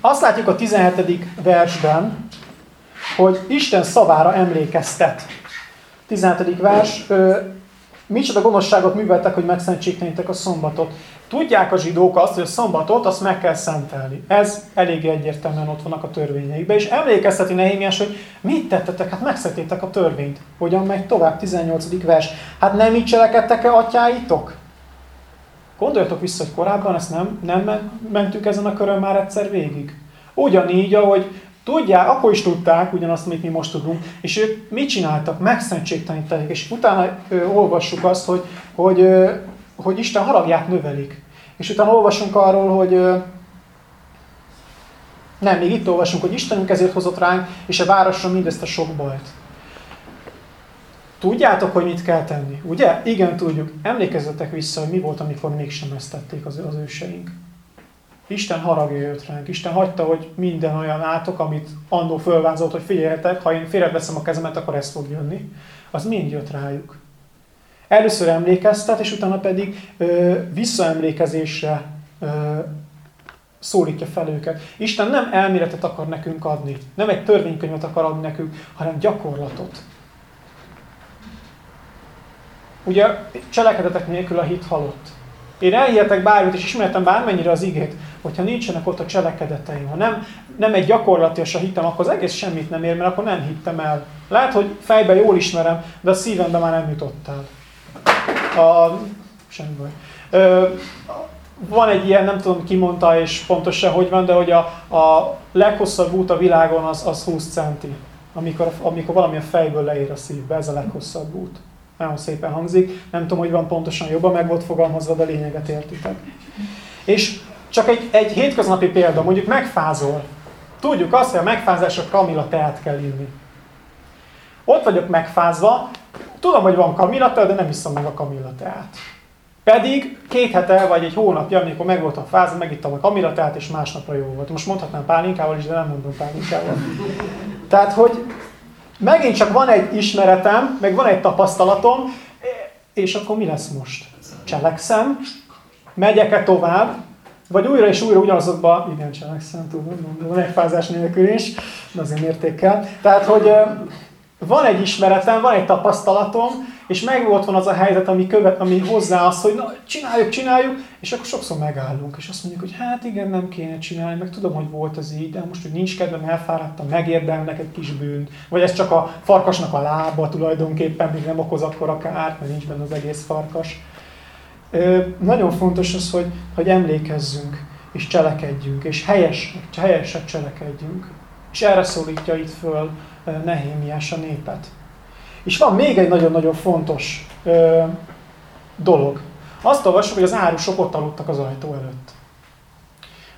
Azt látjuk a 17. versben, hogy Isten szavára emlékeztet. 17. vers, micsoda gonoszságot műveltek, hogy megszentségtelenítek a szombatot. Tudják a zsidók azt, hogy a szombatot azt meg kell szentelni. Ez elég egyértelműen ott vannak a törvényeikben. És emlékezteti Nehémiás, hogy mit tettetek? Hát megszettétek a törvényt. Hogyan megy tovább? 18. vers. Hát nem így cselekedtek-e atyáitok? Gondoljatok vissza, hogy korábban ezt nem, nem mentük ezen a körön már egyszer végig. Ugyanígy, ahogy tudják, akkor is tudták ugyanazt, amit mi most tudunk, és ők mit csináltak? Megszentségtaníták, és utána ö, olvassuk azt, hogy, hogy, ö, hogy Isten haragját növelik. És utána olvasunk arról, hogy ö, nem, még itt olvasunk, hogy Istenünk ezért hozott ránk, és a városra mindezt a sok bajt. Tudjátok, hogy mit kell tenni, ugye? Igen, tudjuk. Emlékezzetek vissza, hogy mi volt, amikor mégsem ezt tették az, az őseink. Isten haragja jött ránk. Isten hagyta, hogy minden olyan átok, amit annó fölvázolt, hogy figyeljetek, ha én félreveszem a kezemet, akkor ez fog jönni. Az mind jött rájuk. Először emlékeztet, és utána pedig ö, visszaemlékezésre ö, szólítja fel őket. Isten nem elméletet akar nekünk adni, nem egy törvénykönyvet akar adni nekünk, hanem gyakorlatot. Ugye cselekedetek nélkül a hit halott. Én elhihetek bármit, és ismertem bármennyire az igét, hogyha nincsenek ott a cselekedeteim, ha nem, nem egy gyakorlatias a hitem, akkor az egész semmit nem ér, mert akkor nem hittem el. Lehet, hogy fejben jól ismerem, de a szívemben már nem jutottál. A, semmi baj. Ö, van egy ilyen, nem tudom ki mondta, és pontosan hogy van, de hogy a, a leghosszabb út a világon az, az 20 centi. Amikor, amikor valamilyen fejből leér a szívbe, ez a leghosszabb út. Nagyon szépen hangzik. Nem tudom, hogy van pontosan jobban meg volt fogalmazva, de lényeget értitek. És csak egy, egy hétköznapi példa, mondjuk megfázol. Tudjuk azt, hogy a megfázásra kamilla teát kell inni. Ott vagyok megfázva, tudom, hogy van kamilla de nem iszom meg a kamilla teát. Pedig két hete vagy egy hónapja, amikor meg voltam fázva, megittam a kamilla teát, és másnapra jó volt. Most mondhatnám pálinkával is, de nem mondom pálinkával. Tehát, hogy megint csak van egy ismeretem, meg van egy tapasztalatom, és akkor mi lesz most? Cselekszem, megyek-e tovább, vagy újra és újra ugyanazokba, igen, cselekszem, tudom, de megfázás nélkül is, de azért mértékkel. Tehát, hogy van egy ismeretem, van egy tapasztalatom, és meg volt van az a helyzet, ami, követ, ami hozzá az, hogy na, csináljuk, csináljuk, és akkor sokszor megállunk, és azt mondjuk, hogy hát igen, nem kéne csinálni, meg tudom, hogy volt az így, de most, hogy nincs kedvem, elfáradtam, megérdemlek egy kis bűnt, vagy ez csak a farkasnak a lába tulajdonképpen, még nem okoz a kárt, mert nincs benne az egész farkas. Ö, nagyon fontos az, hogy, hogy emlékezzünk, és cselekedjünk, és helyes, helyesek cselekedjünk. És erre szólítja itt föl Nehémiás a népet. És van még egy nagyon-nagyon fontos ö, dolog. Azt olvassuk, hogy az árusok ott aludtak az ajtó előtt.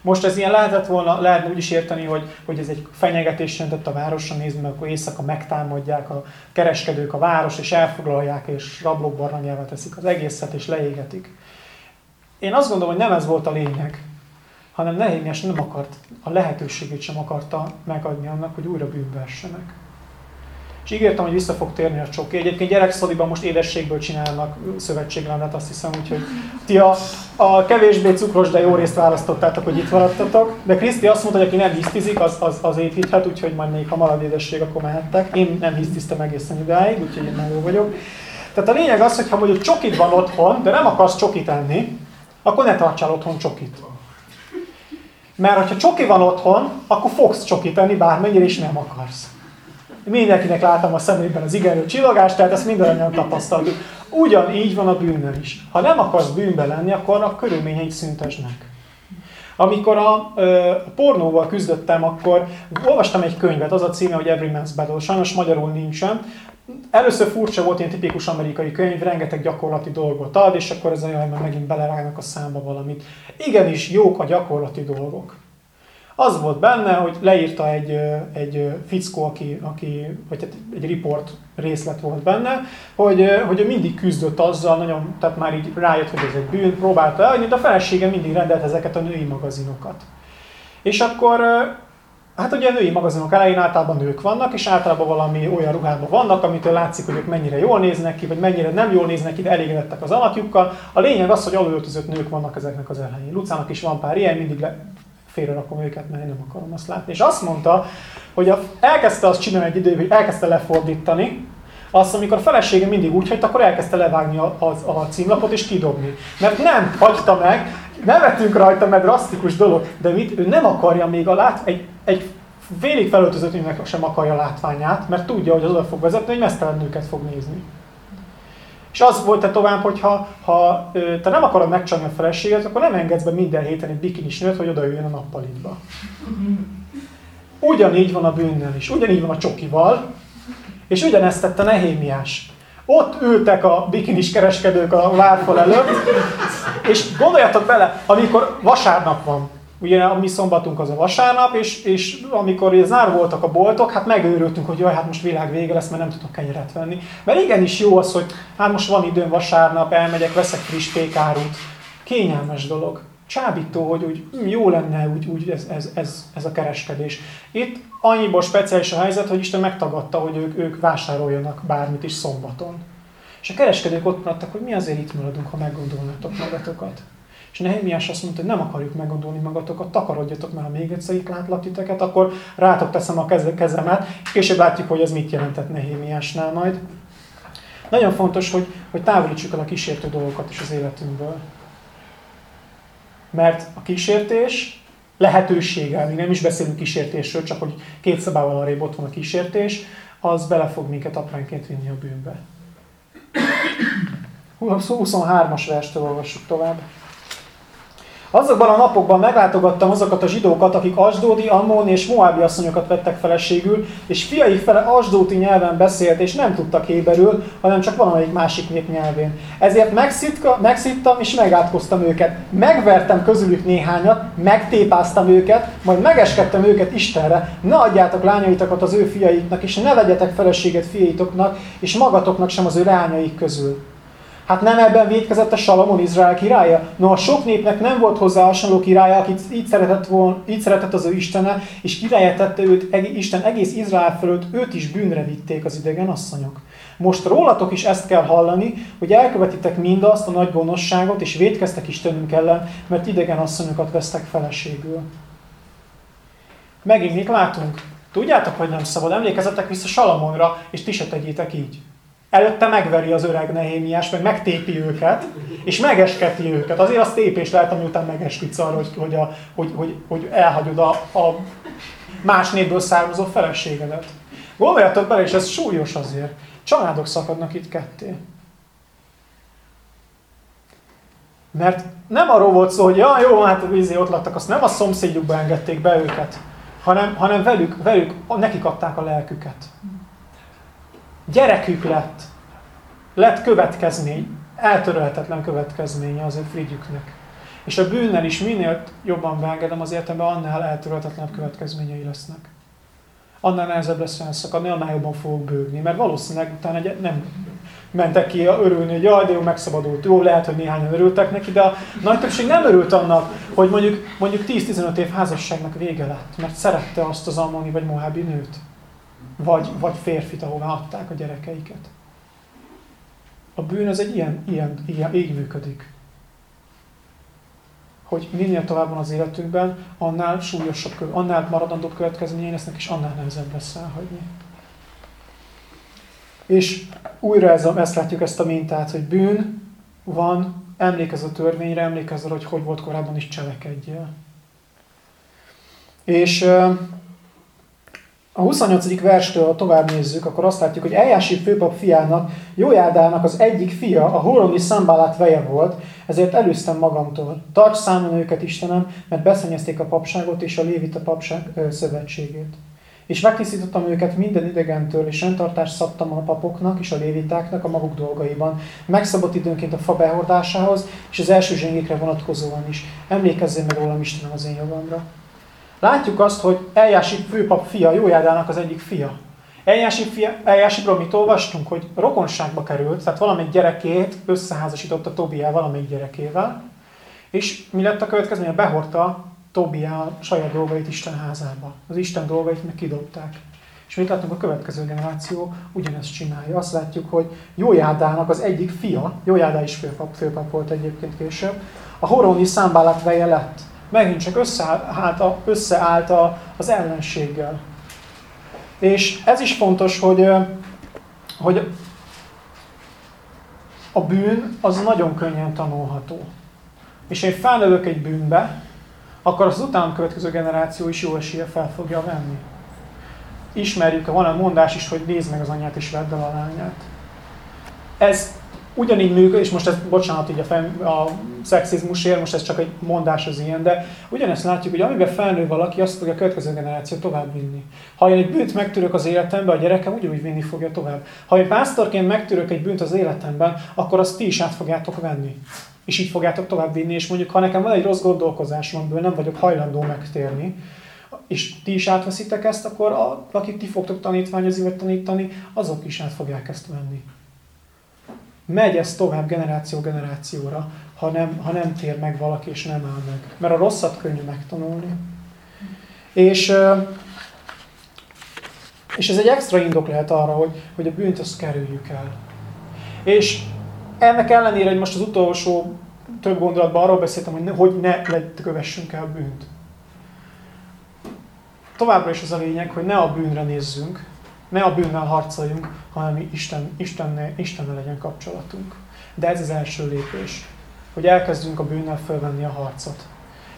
Most ez ilyen lehetett volna, lehetne úgy is érteni, hogy, hogy ez egy fenyegetés jelentett a városra nézni, mert akkor éjszaka megtámadják a kereskedők a város, és elfoglalják, és rablók barlangjává teszik az egészet, és leégetik. Én azt gondolom, hogy nem ez volt a lényeg, hanem Nehémiás nem akart, a lehetőségét sem akarta megadni annak, hogy újra bűnbe essenek. És ígértem, hogy vissza fog térni a csoki. Egyébként gyerekszoliban most édességből csinálnak szövetségrendet, azt hiszem, úgyhogy ti a, a kevésbé cukros, de jó részt választottátok, hogy itt maradtatok. De Kriszti azt mondta, hogy aki nem hisztizik, az, az, az építhet, úgyhogy majd még ha marad édesség, akkor mehettek. Én nem hisztiztem egészen idáig, úgyhogy én jó vagyok. Tehát a lényeg az, hogy ha mondjuk csokit van otthon, de nem akarsz csokit enni, akkor ne tartsál otthon csokit. Mert ha csoki van otthon, akkor fogsz csokit enni, bármennyire is nem akarsz. Mindenkinek látom a szemében az igenő csillogást, tehát ezt mindannyian tapasztaltuk. Ugyanígy van a bűnnel is. Ha nem akarsz bűnbe lenni, akkor a körülményeit szüntesnek. Amikor a, a pornóval küzdöttem, akkor olvastam egy könyvet, az a címe, hogy Every Man's Battle, sajnos magyarul nincsen. Először furcsa volt, ilyen tipikus amerikai könyv, rengeteg gyakorlati dolgot ad, és akkor ez a mert megint belerágnak a számba valamit. Igenis, jók a gyakorlati dolgok. Az volt benne, hogy leírta egy, egy fickó, aki, aki, vagy hát egy report részlet volt benne, hogy, hogy ő mindig küzdött azzal, nagyon, tehát már így rájött, hogy ez egy bűn, próbálta el, de a felesége mindig rendelt ezeket a női magazinokat. És akkor Hát ugye a női magazinok elején általában nők vannak, és általában valami olyan ruhában vannak, amitől látszik, hogy ők mennyire jól néznek ki, vagy mennyire nem jól néznek ki, de elégedettek az alakjukkal. A lényeg az, hogy alulöltözött nők vannak ezeknek az elején. Lucának is van pár ilyen, mindig le, félrerakom őket, mert én nem akarom azt látni. És azt mondta, hogy a, elkezdte azt csinálni egy idő, hogy elkezdte lefordítani, azt, amikor a felesége mindig úgy hagyta, akkor elkezdte levágni a, a, a címlapot és kidobni. Mert nem hagyta meg, nevetünk rajta, mert drasztikus dolog, de mit, ő nem akarja még a lát, egy, egy félig felöltözött sem akarja a látványát, mert tudja, hogy az oda fog vezetni, hogy mesztelen nőket fog nézni. És az volt te tovább, hogy ha, ha te nem akarod megcsalni a feleséget, akkor nem engedsz be minden héten egy bikinis nőt, hogy odajöjjön a nappalitba. Ugyanígy van a bűnnel is, ugyanígy van a csokival, és ugyanezt tette Nehémiás. Ott ültek a bikinis kereskedők a várfal előtt, és gondoljatok bele, amikor vasárnap van, ugye a mi szombatunk az a vasárnap, és, és amikor zár voltak a boltok, hát megőrültünk, hogy jaj, hát most világ vége lesz, mert nem tudok kenyeret venni. Mert igenis jó az, hogy hát most van időm vasárnap, elmegyek, veszek friss pékárút. Kényelmes dolog. Csábító, hogy úgy hm, jó lenne úgy, úgy ez, ez, ez, ez, a kereskedés. Itt annyiból speciális a helyzet, hogy Isten megtagadta, hogy ők, ők vásároljanak bármit is szombaton. És a kereskedők ott maradtak, hogy mi azért itt maradunk, ha meggondolnátok magatokat. És Nehemiás azt mondta, hogy nem akarjuk meggondolni magatokat, takarodjatok már, még egyszer itt látlak titeket, akkor rátok teszem a kezemet, és később látjuk, hogy ez mit jelentett Nehémiásnál majd. Nagyon fontos, hogy, hogy távolítsuk el a kísértő dolgokat is az életünkből. Mert a kísértés lehetősége, még nem is beszélünk kísértésről, csak hogy két szabával arrébb ott van a kísértés, az bele fog minket apránként vinni a bűnbe. 23-as verstől olvassuk tovább. Azokban a napokban meglátogattam azokat a zsidókat, akik asdódi, ammon és moábi asszonyokat vettek feleségül, és fiaik fele asdóti nyelven beszélt, és nem tudtak héberül, hanem csak valamelyik másik nép nyelvén. Ezért megszitka, megszittam és megátkoztam őket. Megvertem közülük néhányat, megtépáztam őket, majd megeskedtem őket Istenre. Ne adjátok lányaitokat az ő fiaiknak, és ne vegyetek feleséget fiaitoknak, és magatoknak sem az ő lányaik közül. Hát nem ebben védkezett a Salamon Izrael királya? No, a sok népnek nem volt hozzá hasonló királya, akit így szeretett, volna, így szeretett az ő Istene, és királya tette őt, Isten egész Izrael fölött, őt is bűnre vitték az idegen asszonyok. Most rólatok is ezt kell hallani, hogy elkövetitek mindazt a nagy gonoszságot, és védkeztek Istenünk ellen, mert idegen asszonyokat vesztek feleségül. Megint mit látunk? Tudjátok, hogy nem szabad. Emlékezetek vissza Salamonra, és ti se tegyétek így. Előtte megveri az öreg Nehémiás, meg megtépi őket, és megesketi őket. Azért az tépés lehet, ami után megesküdsz arra, hogy, hogy, a, hogy, hogy, hogy elhagyod a, a más népből származó feleségedet. Gondoljatok bele, és ez súlyos azért. Családok szakadnak itt ketté. Mert nem arról volt szó, hogy ja, jó, hát a vízé ott laktak, azt nem a szomszédjukba engedték be őket, hanem, hanem velük, velük, nekik adták a lelküket gyerekük lett, lett következmény, eltörölhetetlen következménye az ő frigyüknek. És a bűnnel is minél jobban beengedem az életembe, annál eltörölhetetlenebb következményei lesznek. Annál nehezebb lesz felszakadni, annál jobban fogok bőgni. Mert valószínűleg utána nem mentek ki örülni, hogy jaj, de jó, megszabadult. Jó, lehet, hogy néhányan örültek neki, de a nagy többség nem örült annak, hogy mondjuk, mondjuk 10-15 év házasságnak vége lett, mert szerette azt az ammoni vagy mohábi nőt vagy, vagy férfit, ahová adták a gyerekeiket. A bűn az egy ilyen, ilyen, ilyen így működik. Hogy minél tovább van az életünkben, annál súlyosabb, annál maradandó következményei lesznek, és annál nehezebb lesz elhagyni. És újra ez ezt látjuk ezt a mintát, hogy bűn van, emlékez a törvényre, emlékezz arra, hogy hogy volt korábban is cselekedjél. És a 28. verstől tovább nézzük, akkor azt látjuk, hogy eljási főpap fiának, Jójádának az egyik fia, a Horoni Szambálát veje volt, ezért előztem magamtól. Tarts számon őket, Istenem, mert beszenyezték a papságot és a lévit a papság szövetségét. És megtisztítottam őket minden idegentől, és rendtartást szabtam a papoknak és a lévitáknak a maguk dolgaiban. Megszabott időnként a fa behordásához, és az első zsengékre vonatkozóan is. Emlékezzél meg rólam Istenem az én jogamra. Látjuk azt, hogy Eljási főpap fia, Jójádának az egyik fia. Eljási, fia, Eljásibról mit olvastunk, hogy rokonságba került, tehát valamelyik gyerekét összeházasította Tobiá valamelyik gyerekével, és mi lett a következménye? Behordta Tobi a saját dolgait Isten házába. Az Isten dolgait meg kidobták. És mit látunk, a következő generáció ugyanezt csinálja. Azt látjuk, hogy Jójádának az egyik fia, Jójádá is főpap, főpap volt egyébként később, a horoni számbálát veje lett. Megint csak összeállt, összeállt az ellenséggel. És ez is fontos, hogy, hogy a bűn az nagyon könnyen tanulható. És én felnövök egy bűnbe, akkor az után következő generáció is jó esélye fel fogja venni. Ismerjük, van a mondás is, hogy nézd meg az anyát és vedd el a lányát. Ez ugyanígy működik, és most ez, bocsánat, így a, fem, a szexizmusért, most ez csak egy mondás az ilyen, de ugyanezt látjuk, hogy amiben felnő valaki, azt fogja a következő generáció tovább vinni. Ha én egy bűnt megtörök az életemben, a gyerekem ugyanúgy vinni fogja tovább. Ha én pásztorként megtörök egy bűnt az életemben, akkor azt ti is át fogjátok venni. És így fogjátok tovább vinni, és mondjuk, ha nekem van egy rossz gondolkozásom, amiből nem vagyok hajlandó megtérni, és ti is átveszitek ezt, akkor a, akik ti fogtok tanítványozni vagy tanítani, azok is át fogják ezt venni megy ez tovább generáció generációra, ha nem, ha nem tér meg valaki, és nem áll meg. Mert a rosszat könnyű megtanulni. És, és ez egy extra indok lehet arra, hogy, hogy a bűnt azt kerüljük el. És ennek ellenére, hogy most az utolsó több gondolatban arról beszéltem, hogy ne, hogy ne kövessünk el bűnt. Továbbra is az a lényeg, hogy ne a bűnre nézzünk, ne a bűnnel harcoljunk, hanem Isten, Istennel, Istennel legyen kapcsolatunk. De ez az első lépés, hogy elkezdjünk a bűnnel fölvenni a harcot.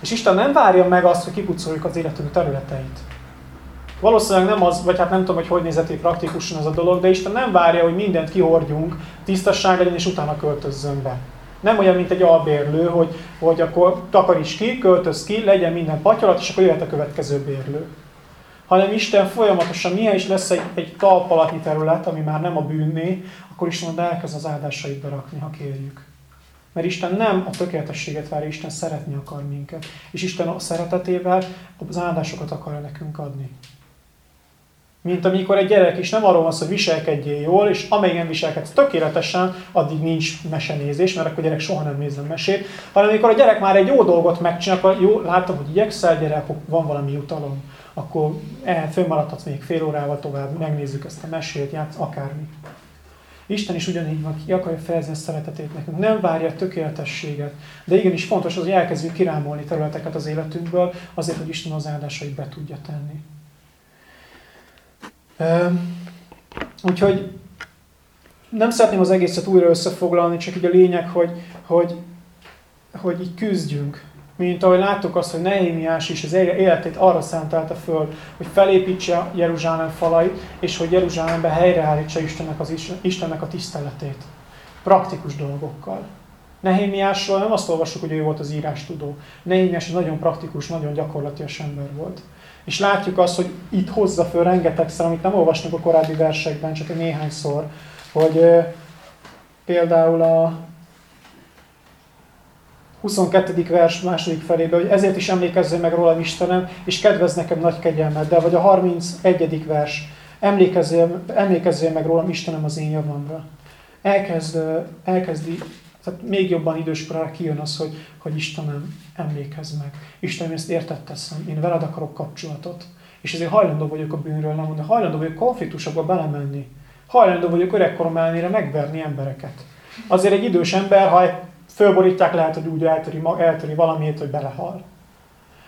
És Isten nem várja meg azt, hogy kipucoljuk az életünk területeit. Valószínűleg nem az, vagy hát nem tudom, hogy hogy nézeti praktikusan ez a dolog, de Isten nem várja, hogy mindent kihordjunk, tisztasság legyen, és utána költözzön be. Nem olyan, mint egy albérlő, hogy, hogy akkor takaríts ki, költöz ki, legyen minden patyolat, és akkor jöhet a következő bérlő hanem Isten folyamatosan, milyen is lesz egy, egy talpalatnyi terület, ami már nem a bűnné, akkor Isten elkezd az áldásait berakni, ha kérjük. Mert Isten nem a tökéletességet várja, Isten szeretni akar minket. És Isten a szeretetével az áldásokat akar nekünk adni. Mint amikor egy gyerek is nem arról van szó, hogy viselkedjél jól, és amelyik viselkedsz tökéletesen, addig nincs mesenézés, mert akkor a gyerek soha nem nézzen mesét, hanem amikor a gyerek már egy jó dolgot megcsinál, akkor jó, látom, hogy igyekszel, gyerek, van valami jutalom akkor eh, fönnmaradhatsz még fél órával tovább, megnézzük ezt a mesét, játsz, akármi. Isten is ugyanígy van, ki akarja fejezni a szeretetét nekünk. Nem várja a tökéletességet. De igenis fontos az, hogy elkezdjük kirámolni területeket az életünkből, azért, hogy Isten az áldásait be tudja tenni. Úgyhogy nem szeretném az egészet újra összefoglalni, csak így a lényeg, hogy, hogy, hogy így küzdjünk mint ahogy láttuk azt, hogy Nehémiás is az életét arra szántelte föl, hogy felépítse Jeruzsálem falait, és hogy Jeruzsálembe helyreállítsa Istennek, az Istennek a tiszteletét. Praktikus dolgokkal. Nehémiásról nem azt olvassuk, hogy ő volt az írás tudó. Nehémiás nagyon praktikus, nagyon gyakorlatias ember volt. És látjuk azt, hogy itt hozza föl rengetegszer, amit nem olvasnak a korábbi versekben, csak egy néhányszor, hogy például a 22. vers második felébe, hogy ezért is emlékezzél meg rólam Istenem, és kedvez nekem nagy kegyelmeddel, vagy a 31. vers, emlékezzél, emlékezzél meg rólam Istenem az én javamra. Elkezd, elkezdi, tehát még jobban időskorára kijön az, hogy, hogy Istenem, emlékezz meg. Istenem, ezt értett teszem, én veled akarok kapcsolatot. És ezért hajlandó vagyok a bűnről lemondani, hajlandó vagyok konfliktusokba belemenni. Hajlandó vagyok öregkorom ellenére megverni embereket. Azért egy idős ember, ha fölborítják, lehet, hogy úgy eltöri, eltöri valamiért, hogy belehal.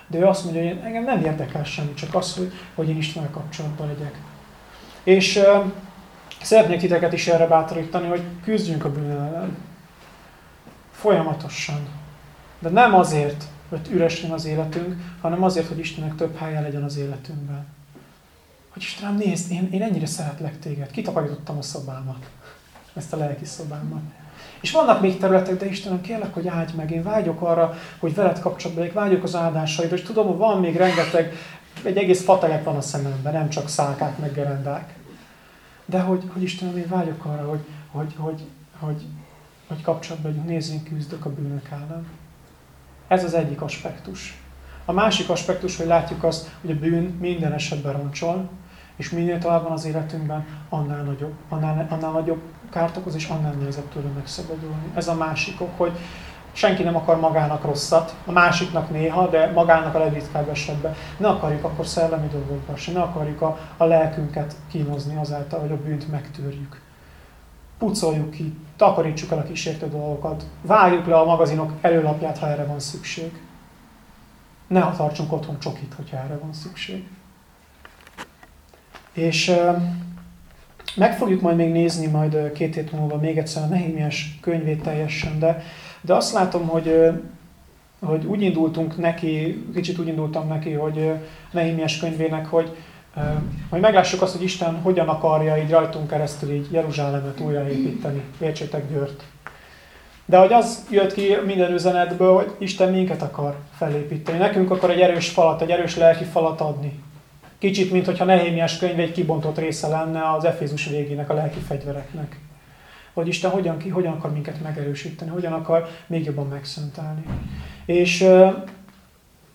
De ő azt mondja, hogy engem nem érdekel semmi, csak az, hogy, hogy én Istennel kapcsolatban legyek. És uh, szeretnék titeket is erre bátorítani, hogy küzdjünk a bűn. Folyamatosan. De nem azért, hogy üres az életünk, hanem azért, hogy Istennek több helye legyen az életünkben. Hogy Istenem, nézd, én, én ennyire szeretlek téged. Kitakarítottam a szobámat. Ezt a lelki szobámat. És vannak még területek, de Istenem, kérlek, hogy áldj meg. Én vágyok arra, hogy veled kapcsolatban legyek, vágyok az áldásaidra, és tudom, hogy van még rengeteg, egy egész fatelep van a szememben, nem csak szálkák, meg gerendák. De hogy, hogy Istenem, én vágyok arra, hogy, hogy, hogy, hogy, hogy kapcsolatban legyünk, nézzünk, küzdök a bűnök ellen. Ez az egyik aspektus. A másik aspektus, hogy látjuk azt, hogy a bűn minden esetben roncsol, és minél tovább van az életünkben, annál nagyobb, annál, annál nagyobb kárt okoz, és annál nehezebb tőle megszabadulni. Ez a másik ok, hogy senki nem akar magának rosszat, a másiknak néha, de magának a legritkább esetben. Ne akarjuk akkor szellemi dolgokba se, ne akarjuk a, a lelkünket kínozni azáltal, hogy a bűnt megtörjük. Pucoljuk ki, takarítsuk el a kísértő dolgokat, várjuk le a magazinok előlapját, ha erre van szükség. Ne tartsunk otthon csokit, hogyha erre van szükség. És meg fogjuk majd még nézni majd két hét múlva még egyszer a Nehémiás könyvét teljesen, de, de azt látom, hogy, hogy úgy indultunk neki, kicsit úgy indultam neki, hogy Nehémiás könyvének, hogy, hogy meglássuk azt, hogy Isten hogyan akarja így rajtunk keresztül így Jeruzsálemet újraépíteni. Értsétek Győrt. De hogy az jött ki minden üzenetből, hogy Isten minket akar felépíteni. Nekünk akar egy erős falat, egy erős lelki falat adni. Kicsit, mintha Nehémiás könyv egy kibontott része lenne az Efézus végének, a lelki fegyvereknek. Hogy Isten hogyan, ki, hogyan akar minket megerősíteni, hogyan akar még jobban megszentelni. És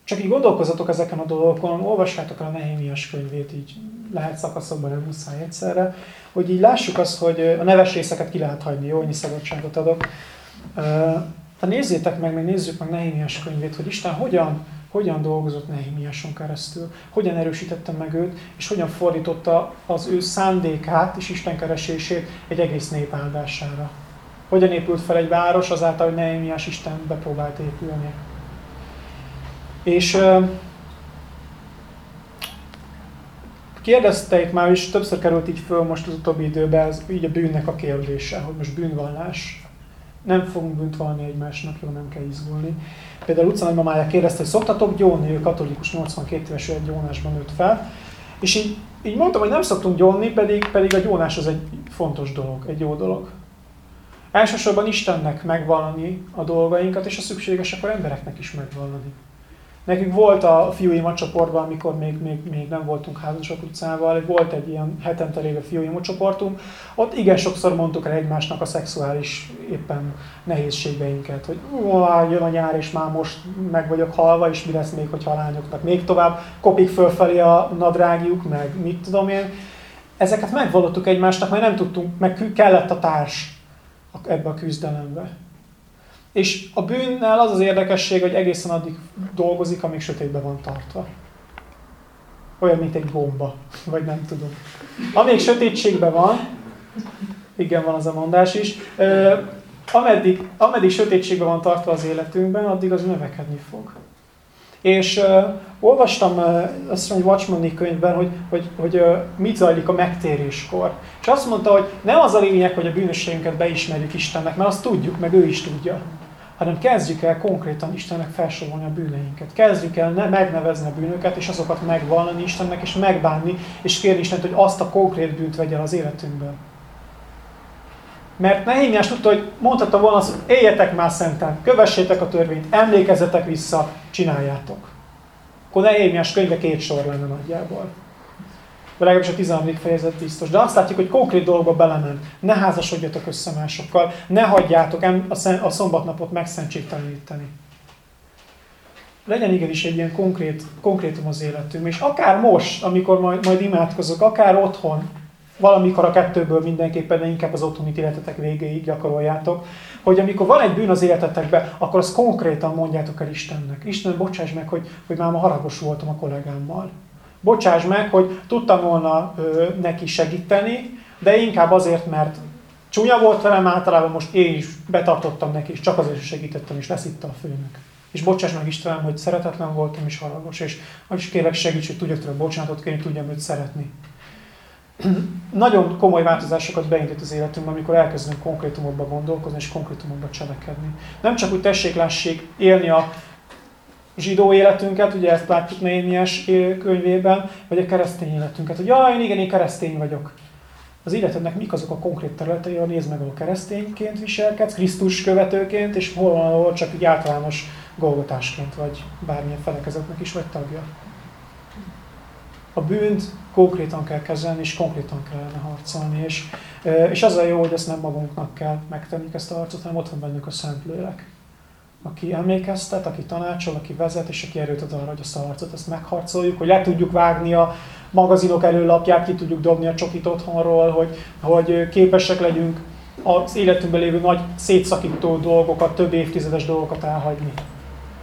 csak így gondolkozatok ezeken a dolgokon, olvassátok el a Nehémiás könyvét, így lehet szakaszokban, nem muszáj egyszerre, hogy így lássuk azt, hogy a neves részeket ki lehet hagyni, jó, ennyi szabadságot adok. Ha nézzétek meg, meg nézzük meg Nehémiás könyvét, hogy Isten hogyan hogyan dolgozott Nehémiáson keresztül, hogyan erősítette meg őt, és hogyan fordította az ő szándékát és Isten keresését egy egész nép áldására. Hogyan épült fel egy város azáltal, hogy Nehémiás Isten bepróbált épülni. És kérdezteik már, és többször került így föl most az utóbbi időben, ez így a bűnnek a kérdése, hogy most bűnvallás. Nem fogunk bűnt egymásnak, jó, nem kell izgulni. Például utca nagymamája kérdezte, hogy szoktatok gyónni, ő katolikus 82 éves, egy gyónásban nőtt fel. És így, így mondtam, hogy nem szoktunk gyónni, pedig, pedig a gyónás az egy fontos dolog, egy jó dolog. Elsősorban Istennek megvallani a dolgainkat, és a szükséges akkor embereknek is megvallani. Nekünk volt a fiúi csoportban, amikor még, még, még nem voltunk házasok utcával, volt egy ilyen hetente lévő fiúi csoportunk, ott igen sokszor mondtuk el egymásnak a szexuális éppen nehézségeinket, hogy jön a nyár, és már most meg vagyok halva, és mi lesz még, hogy a lányoknak még tovább kopik fölfelé a nadrágjuk, meg mit tudom én. Ezeket megvallottuk egymásnak, mert nem tudtunk, meg kellett a társ ebbe a küzdelembe. És a bűnnel az az érdekesség, hogy egészen addig dolgozik, amíg sötétben van tartva. Olyan, mint egy bomba, vagy nem tudom. Amíg sötétségben van, igen, van az a mondás is, ameddig, ameddig sötétségben van tartva az életünkben, addig az növekedni fog. És uh, olvastam uh, azt mondja, Watchmani könyvben, hogy, hogy, hogy uh, mit zajlik a megtéréskor. És azt mondta, hogy nem az a lényeg, hogy a bűnösségünket beismerjük Istennek, mert azt tudjuk, meg ő is tudja hanem kezdjük el konkrétan Istennek felsorolni a bűneinket. Kezdjük el ne, megnevezni a bűnöket, és azokat megvallani Istennek, és megbánni, és kérni Istent, hogy azt a konkrét bűnt vegye az életünkből. Mert Nehémiás tudta, hogy mondhatta volna azt, hogy éljetek már szenten, kövessétek a törvényt, emlékezzetek vissza, csináljátok. Akkor Nehémiás könyve két sor lenne nagyjából vagy legalábbis a 13. fejezet biztos. De azt látjuk, hogy konkrét dolgokba belement. Ne házasodjatok össze másokkal, ne hagyjátok a szombatnapot megszentségteleníteni. Legyen igenis egy ilyen konkrét, konkrétum az életünk. És akár most, amikor majd, majd imádkozok, akár otthon, valamikor a kettőből mindenképpen, de inkább az otthoni életetek végéig gyakoroljátok, hogy amikor van egy bűn az életetekben, akkor azt konkrétan mondjátok el Istennek. Isten, bocsáss meg, hogy, hogy már ma haragos voltam a kollégámmal bocsáss meg, hogy tudtam volna ö, neki segíteni, de inkább azért, mert csúnya volt velem, általában most én is betartottam neki, és csak azért is segítettem, és lesz a főnök. És bocsáss meg Istenem, hogy szeretetlen voltam és haragos, és is kérlek segíts, hogy tudjak tőle bocsánatot kérni, tudjam őt szeretni. [clears throat] Nagyon komoly változásokat beindít az életünkben, amikor elkezdünk konkrétumokba gondolkozni és konkrétumokba cselekedni. Nem csak úgy tessék, lássék élni a zsidó életünket, ugye ezt látjuk Némiás könyvében, vagy a keresztény életünket, hogy jaj, igen, én keresztény vagyok. Az életednek mik azok a konkrét területei, ahol nézd meg, ahol keresztényként viselkedsz, Krisztus követőként, és hol van, ahol csak egy általános golgotásként, vagy bármilyen felekezetnek is vagy tagja. A bűnt konkrétan kell kezelni, és konkrétan kellene harcolni, és, és az a jó, hogy ezt nem magunknak kell megtenni ezt a harcot, hanem ott van bennük a Szentlélek aki emlékeztet, aki tanácsol, aki vezet, és aki erőt ad arra, hogy a harcot ezt megharcoljuk, hogy le tudjuk vágni a magazinok előlapját, ki tudjuk dobni a csokit otthonról, hogy, hogy képesek legyünk az életünkben lévő nagy szétszakító dolgokat, több évtizedes dolgokat elhagyni.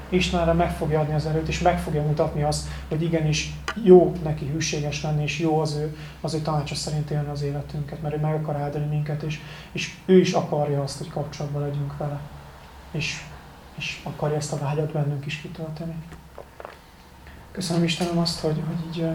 Isten erre meg fogja adni az erőt, és meg fogja mutatni azt, hogy igenis jó neki hűséges lenni, és jó az ő, az ő tanácsa szerint élni az életünket, mert ő meg akar áldani minket, és, és ő is akarja azt, hogy kapcsolatban legyünk vele. És, és akarja ezt a vágyat bennünk is kitölteni. Köszönöm Istenem azt, hogy, hogy így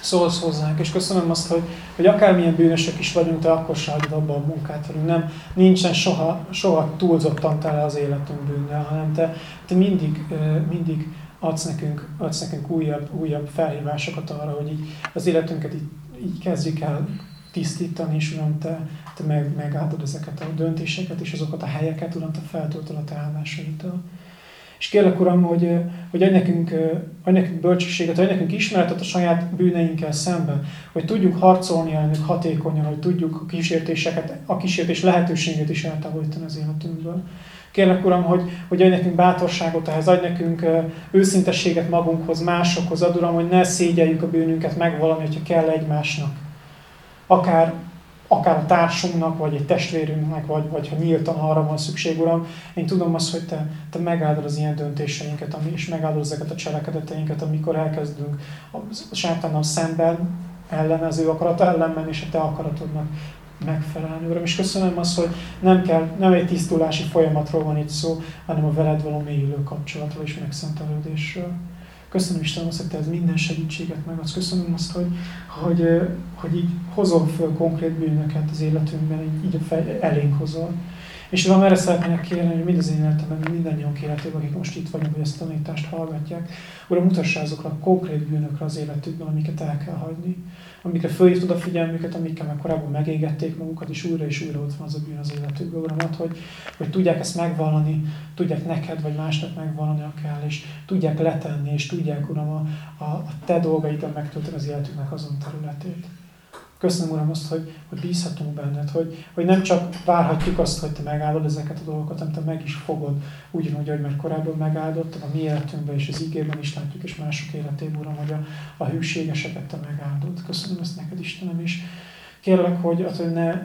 szólsz hozzánk, és köszönöm azt, hogy, hogy akármilyen bűnösök is vagyunk, te akkor se hagyod a munkát velünk. Nem, nincsen soha, soha túlzottan tele az életünk bűnnel, hanem te, te mindig, mindig adsz nekünk, adsz nekünk újabb, újabb felhívásokat arra, hogy így az életünket így, így kezdjük el tisztítani, és Uram, Te, te meg, megáldod ezeket a döntéseket, és azokat a helyeket, Uram, Te feltöltöd a Te áldásaitól. És kérlek, Uram, hogy, hogy adj nekünk, adj nekünk bölcsességet, adj nekünk ismeretet a saját bűneinkkel szemben, hogy tudjuk harcolni ellenük hatékonyan, hogy tudjuk a kísértéseket, a kísértés lehetőséget is eltávolítani az életünkből. Kérlek, Uram, hogy, hogy adj nekünk bátorságot ehhez, adj nekünk őszintességet magunkhoz, másokhoz, ad, Uram, hogy ne szégyeljük a bűnünket megvalami, hogyha kell egymásnak. Akár akár a társunknak, vagy egy testvérünknek, vagy, vagy ha nyíltan arra van szükség, Uram, én tudom azt, hogy Te, te megáldod az ilyen döntéseinket, ami, és megáldod ezeket a cselekedeteinket, amikor elkezdünk a sátánnal szemben, ellen, az ő akarat ellen menni, és a Te akaratodnak megfelelni, Uram. És köszönöm azt, hogy nem, kell, nem egy tisztulási folyamatról van itt szó, hanem a veled való mélyülő kapcsolatról és megszentelődésről. Köszönöm Istenem azt, hogy Te ez minden segítséget megadsz. Köszönöm azt, hogy, hogy, hogy így hozol föl konkrét bűnöket az életünkben, így, így elénk hozol. És Uram, erre szeretnének kérni, hogy mind az én életemben, mindannyian életében, akik most itt vagyunk, hogy ezt a tanítást hallgatják, Uram, mutassa azokra a konkrét bűnökre az életükben, amiket el kell hagyni, amikre fölhívtad a figyelmüket, amikkel már korábban megégették magukat, és újra és újra ott van az a bűn az életükben, Uram, hogy, hogy tudják ezt megvallani, tudják neked vagy másnak megvallani, a kell, és tudják letenni, és tudják, Uram, a, a te dolgaidat megtölteni az életüknek azon területét. Köszönöm, Uram, azt, hogy, hogy bízhatunk benned, hogy, hogy nem csak várhatjuk azt, hogy Te megáldod ezeket a dolgokat, hanem Te meg is fogod, ugyanúgy, hogy már korábban megáldottad a mi életünkben és az ígében is látjuk, és mások életében, Uram, hogy a, a hűségeseket Te megáldod. Köszönöm ezt neked, Istenem, és kérlek, hogy, az, hogy ne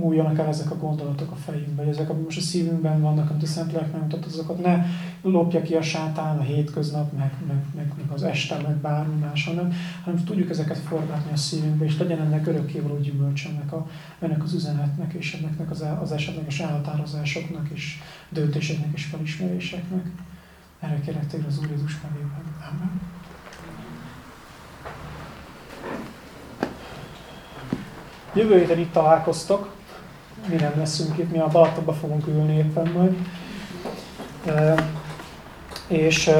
múljanak el ezek a gondolatok a fejünkben, hogy ezek, amik most a szívünkben vannak, amit a Szentlélek megmutat, azokat ne lopja ki a sátán a hétköznap, meg, meg, meg, meg az este, meg bármi más, hanem, hanem tudjuk ezeket forgatni a szívünkbe, és legyen ennek örökkévaló gyümölcs ennek, a, ennek az üzenetnek, és ennek az, az esetleges elhatározásoknak, és döntéseknek, és felismeréseknek. Erre kérek téged az Úr Jézus nevében. Amen. Jövő héten itt találkoztok mi nem leszünk itt, mi a Balatonba fogunk ülni éppen majd. És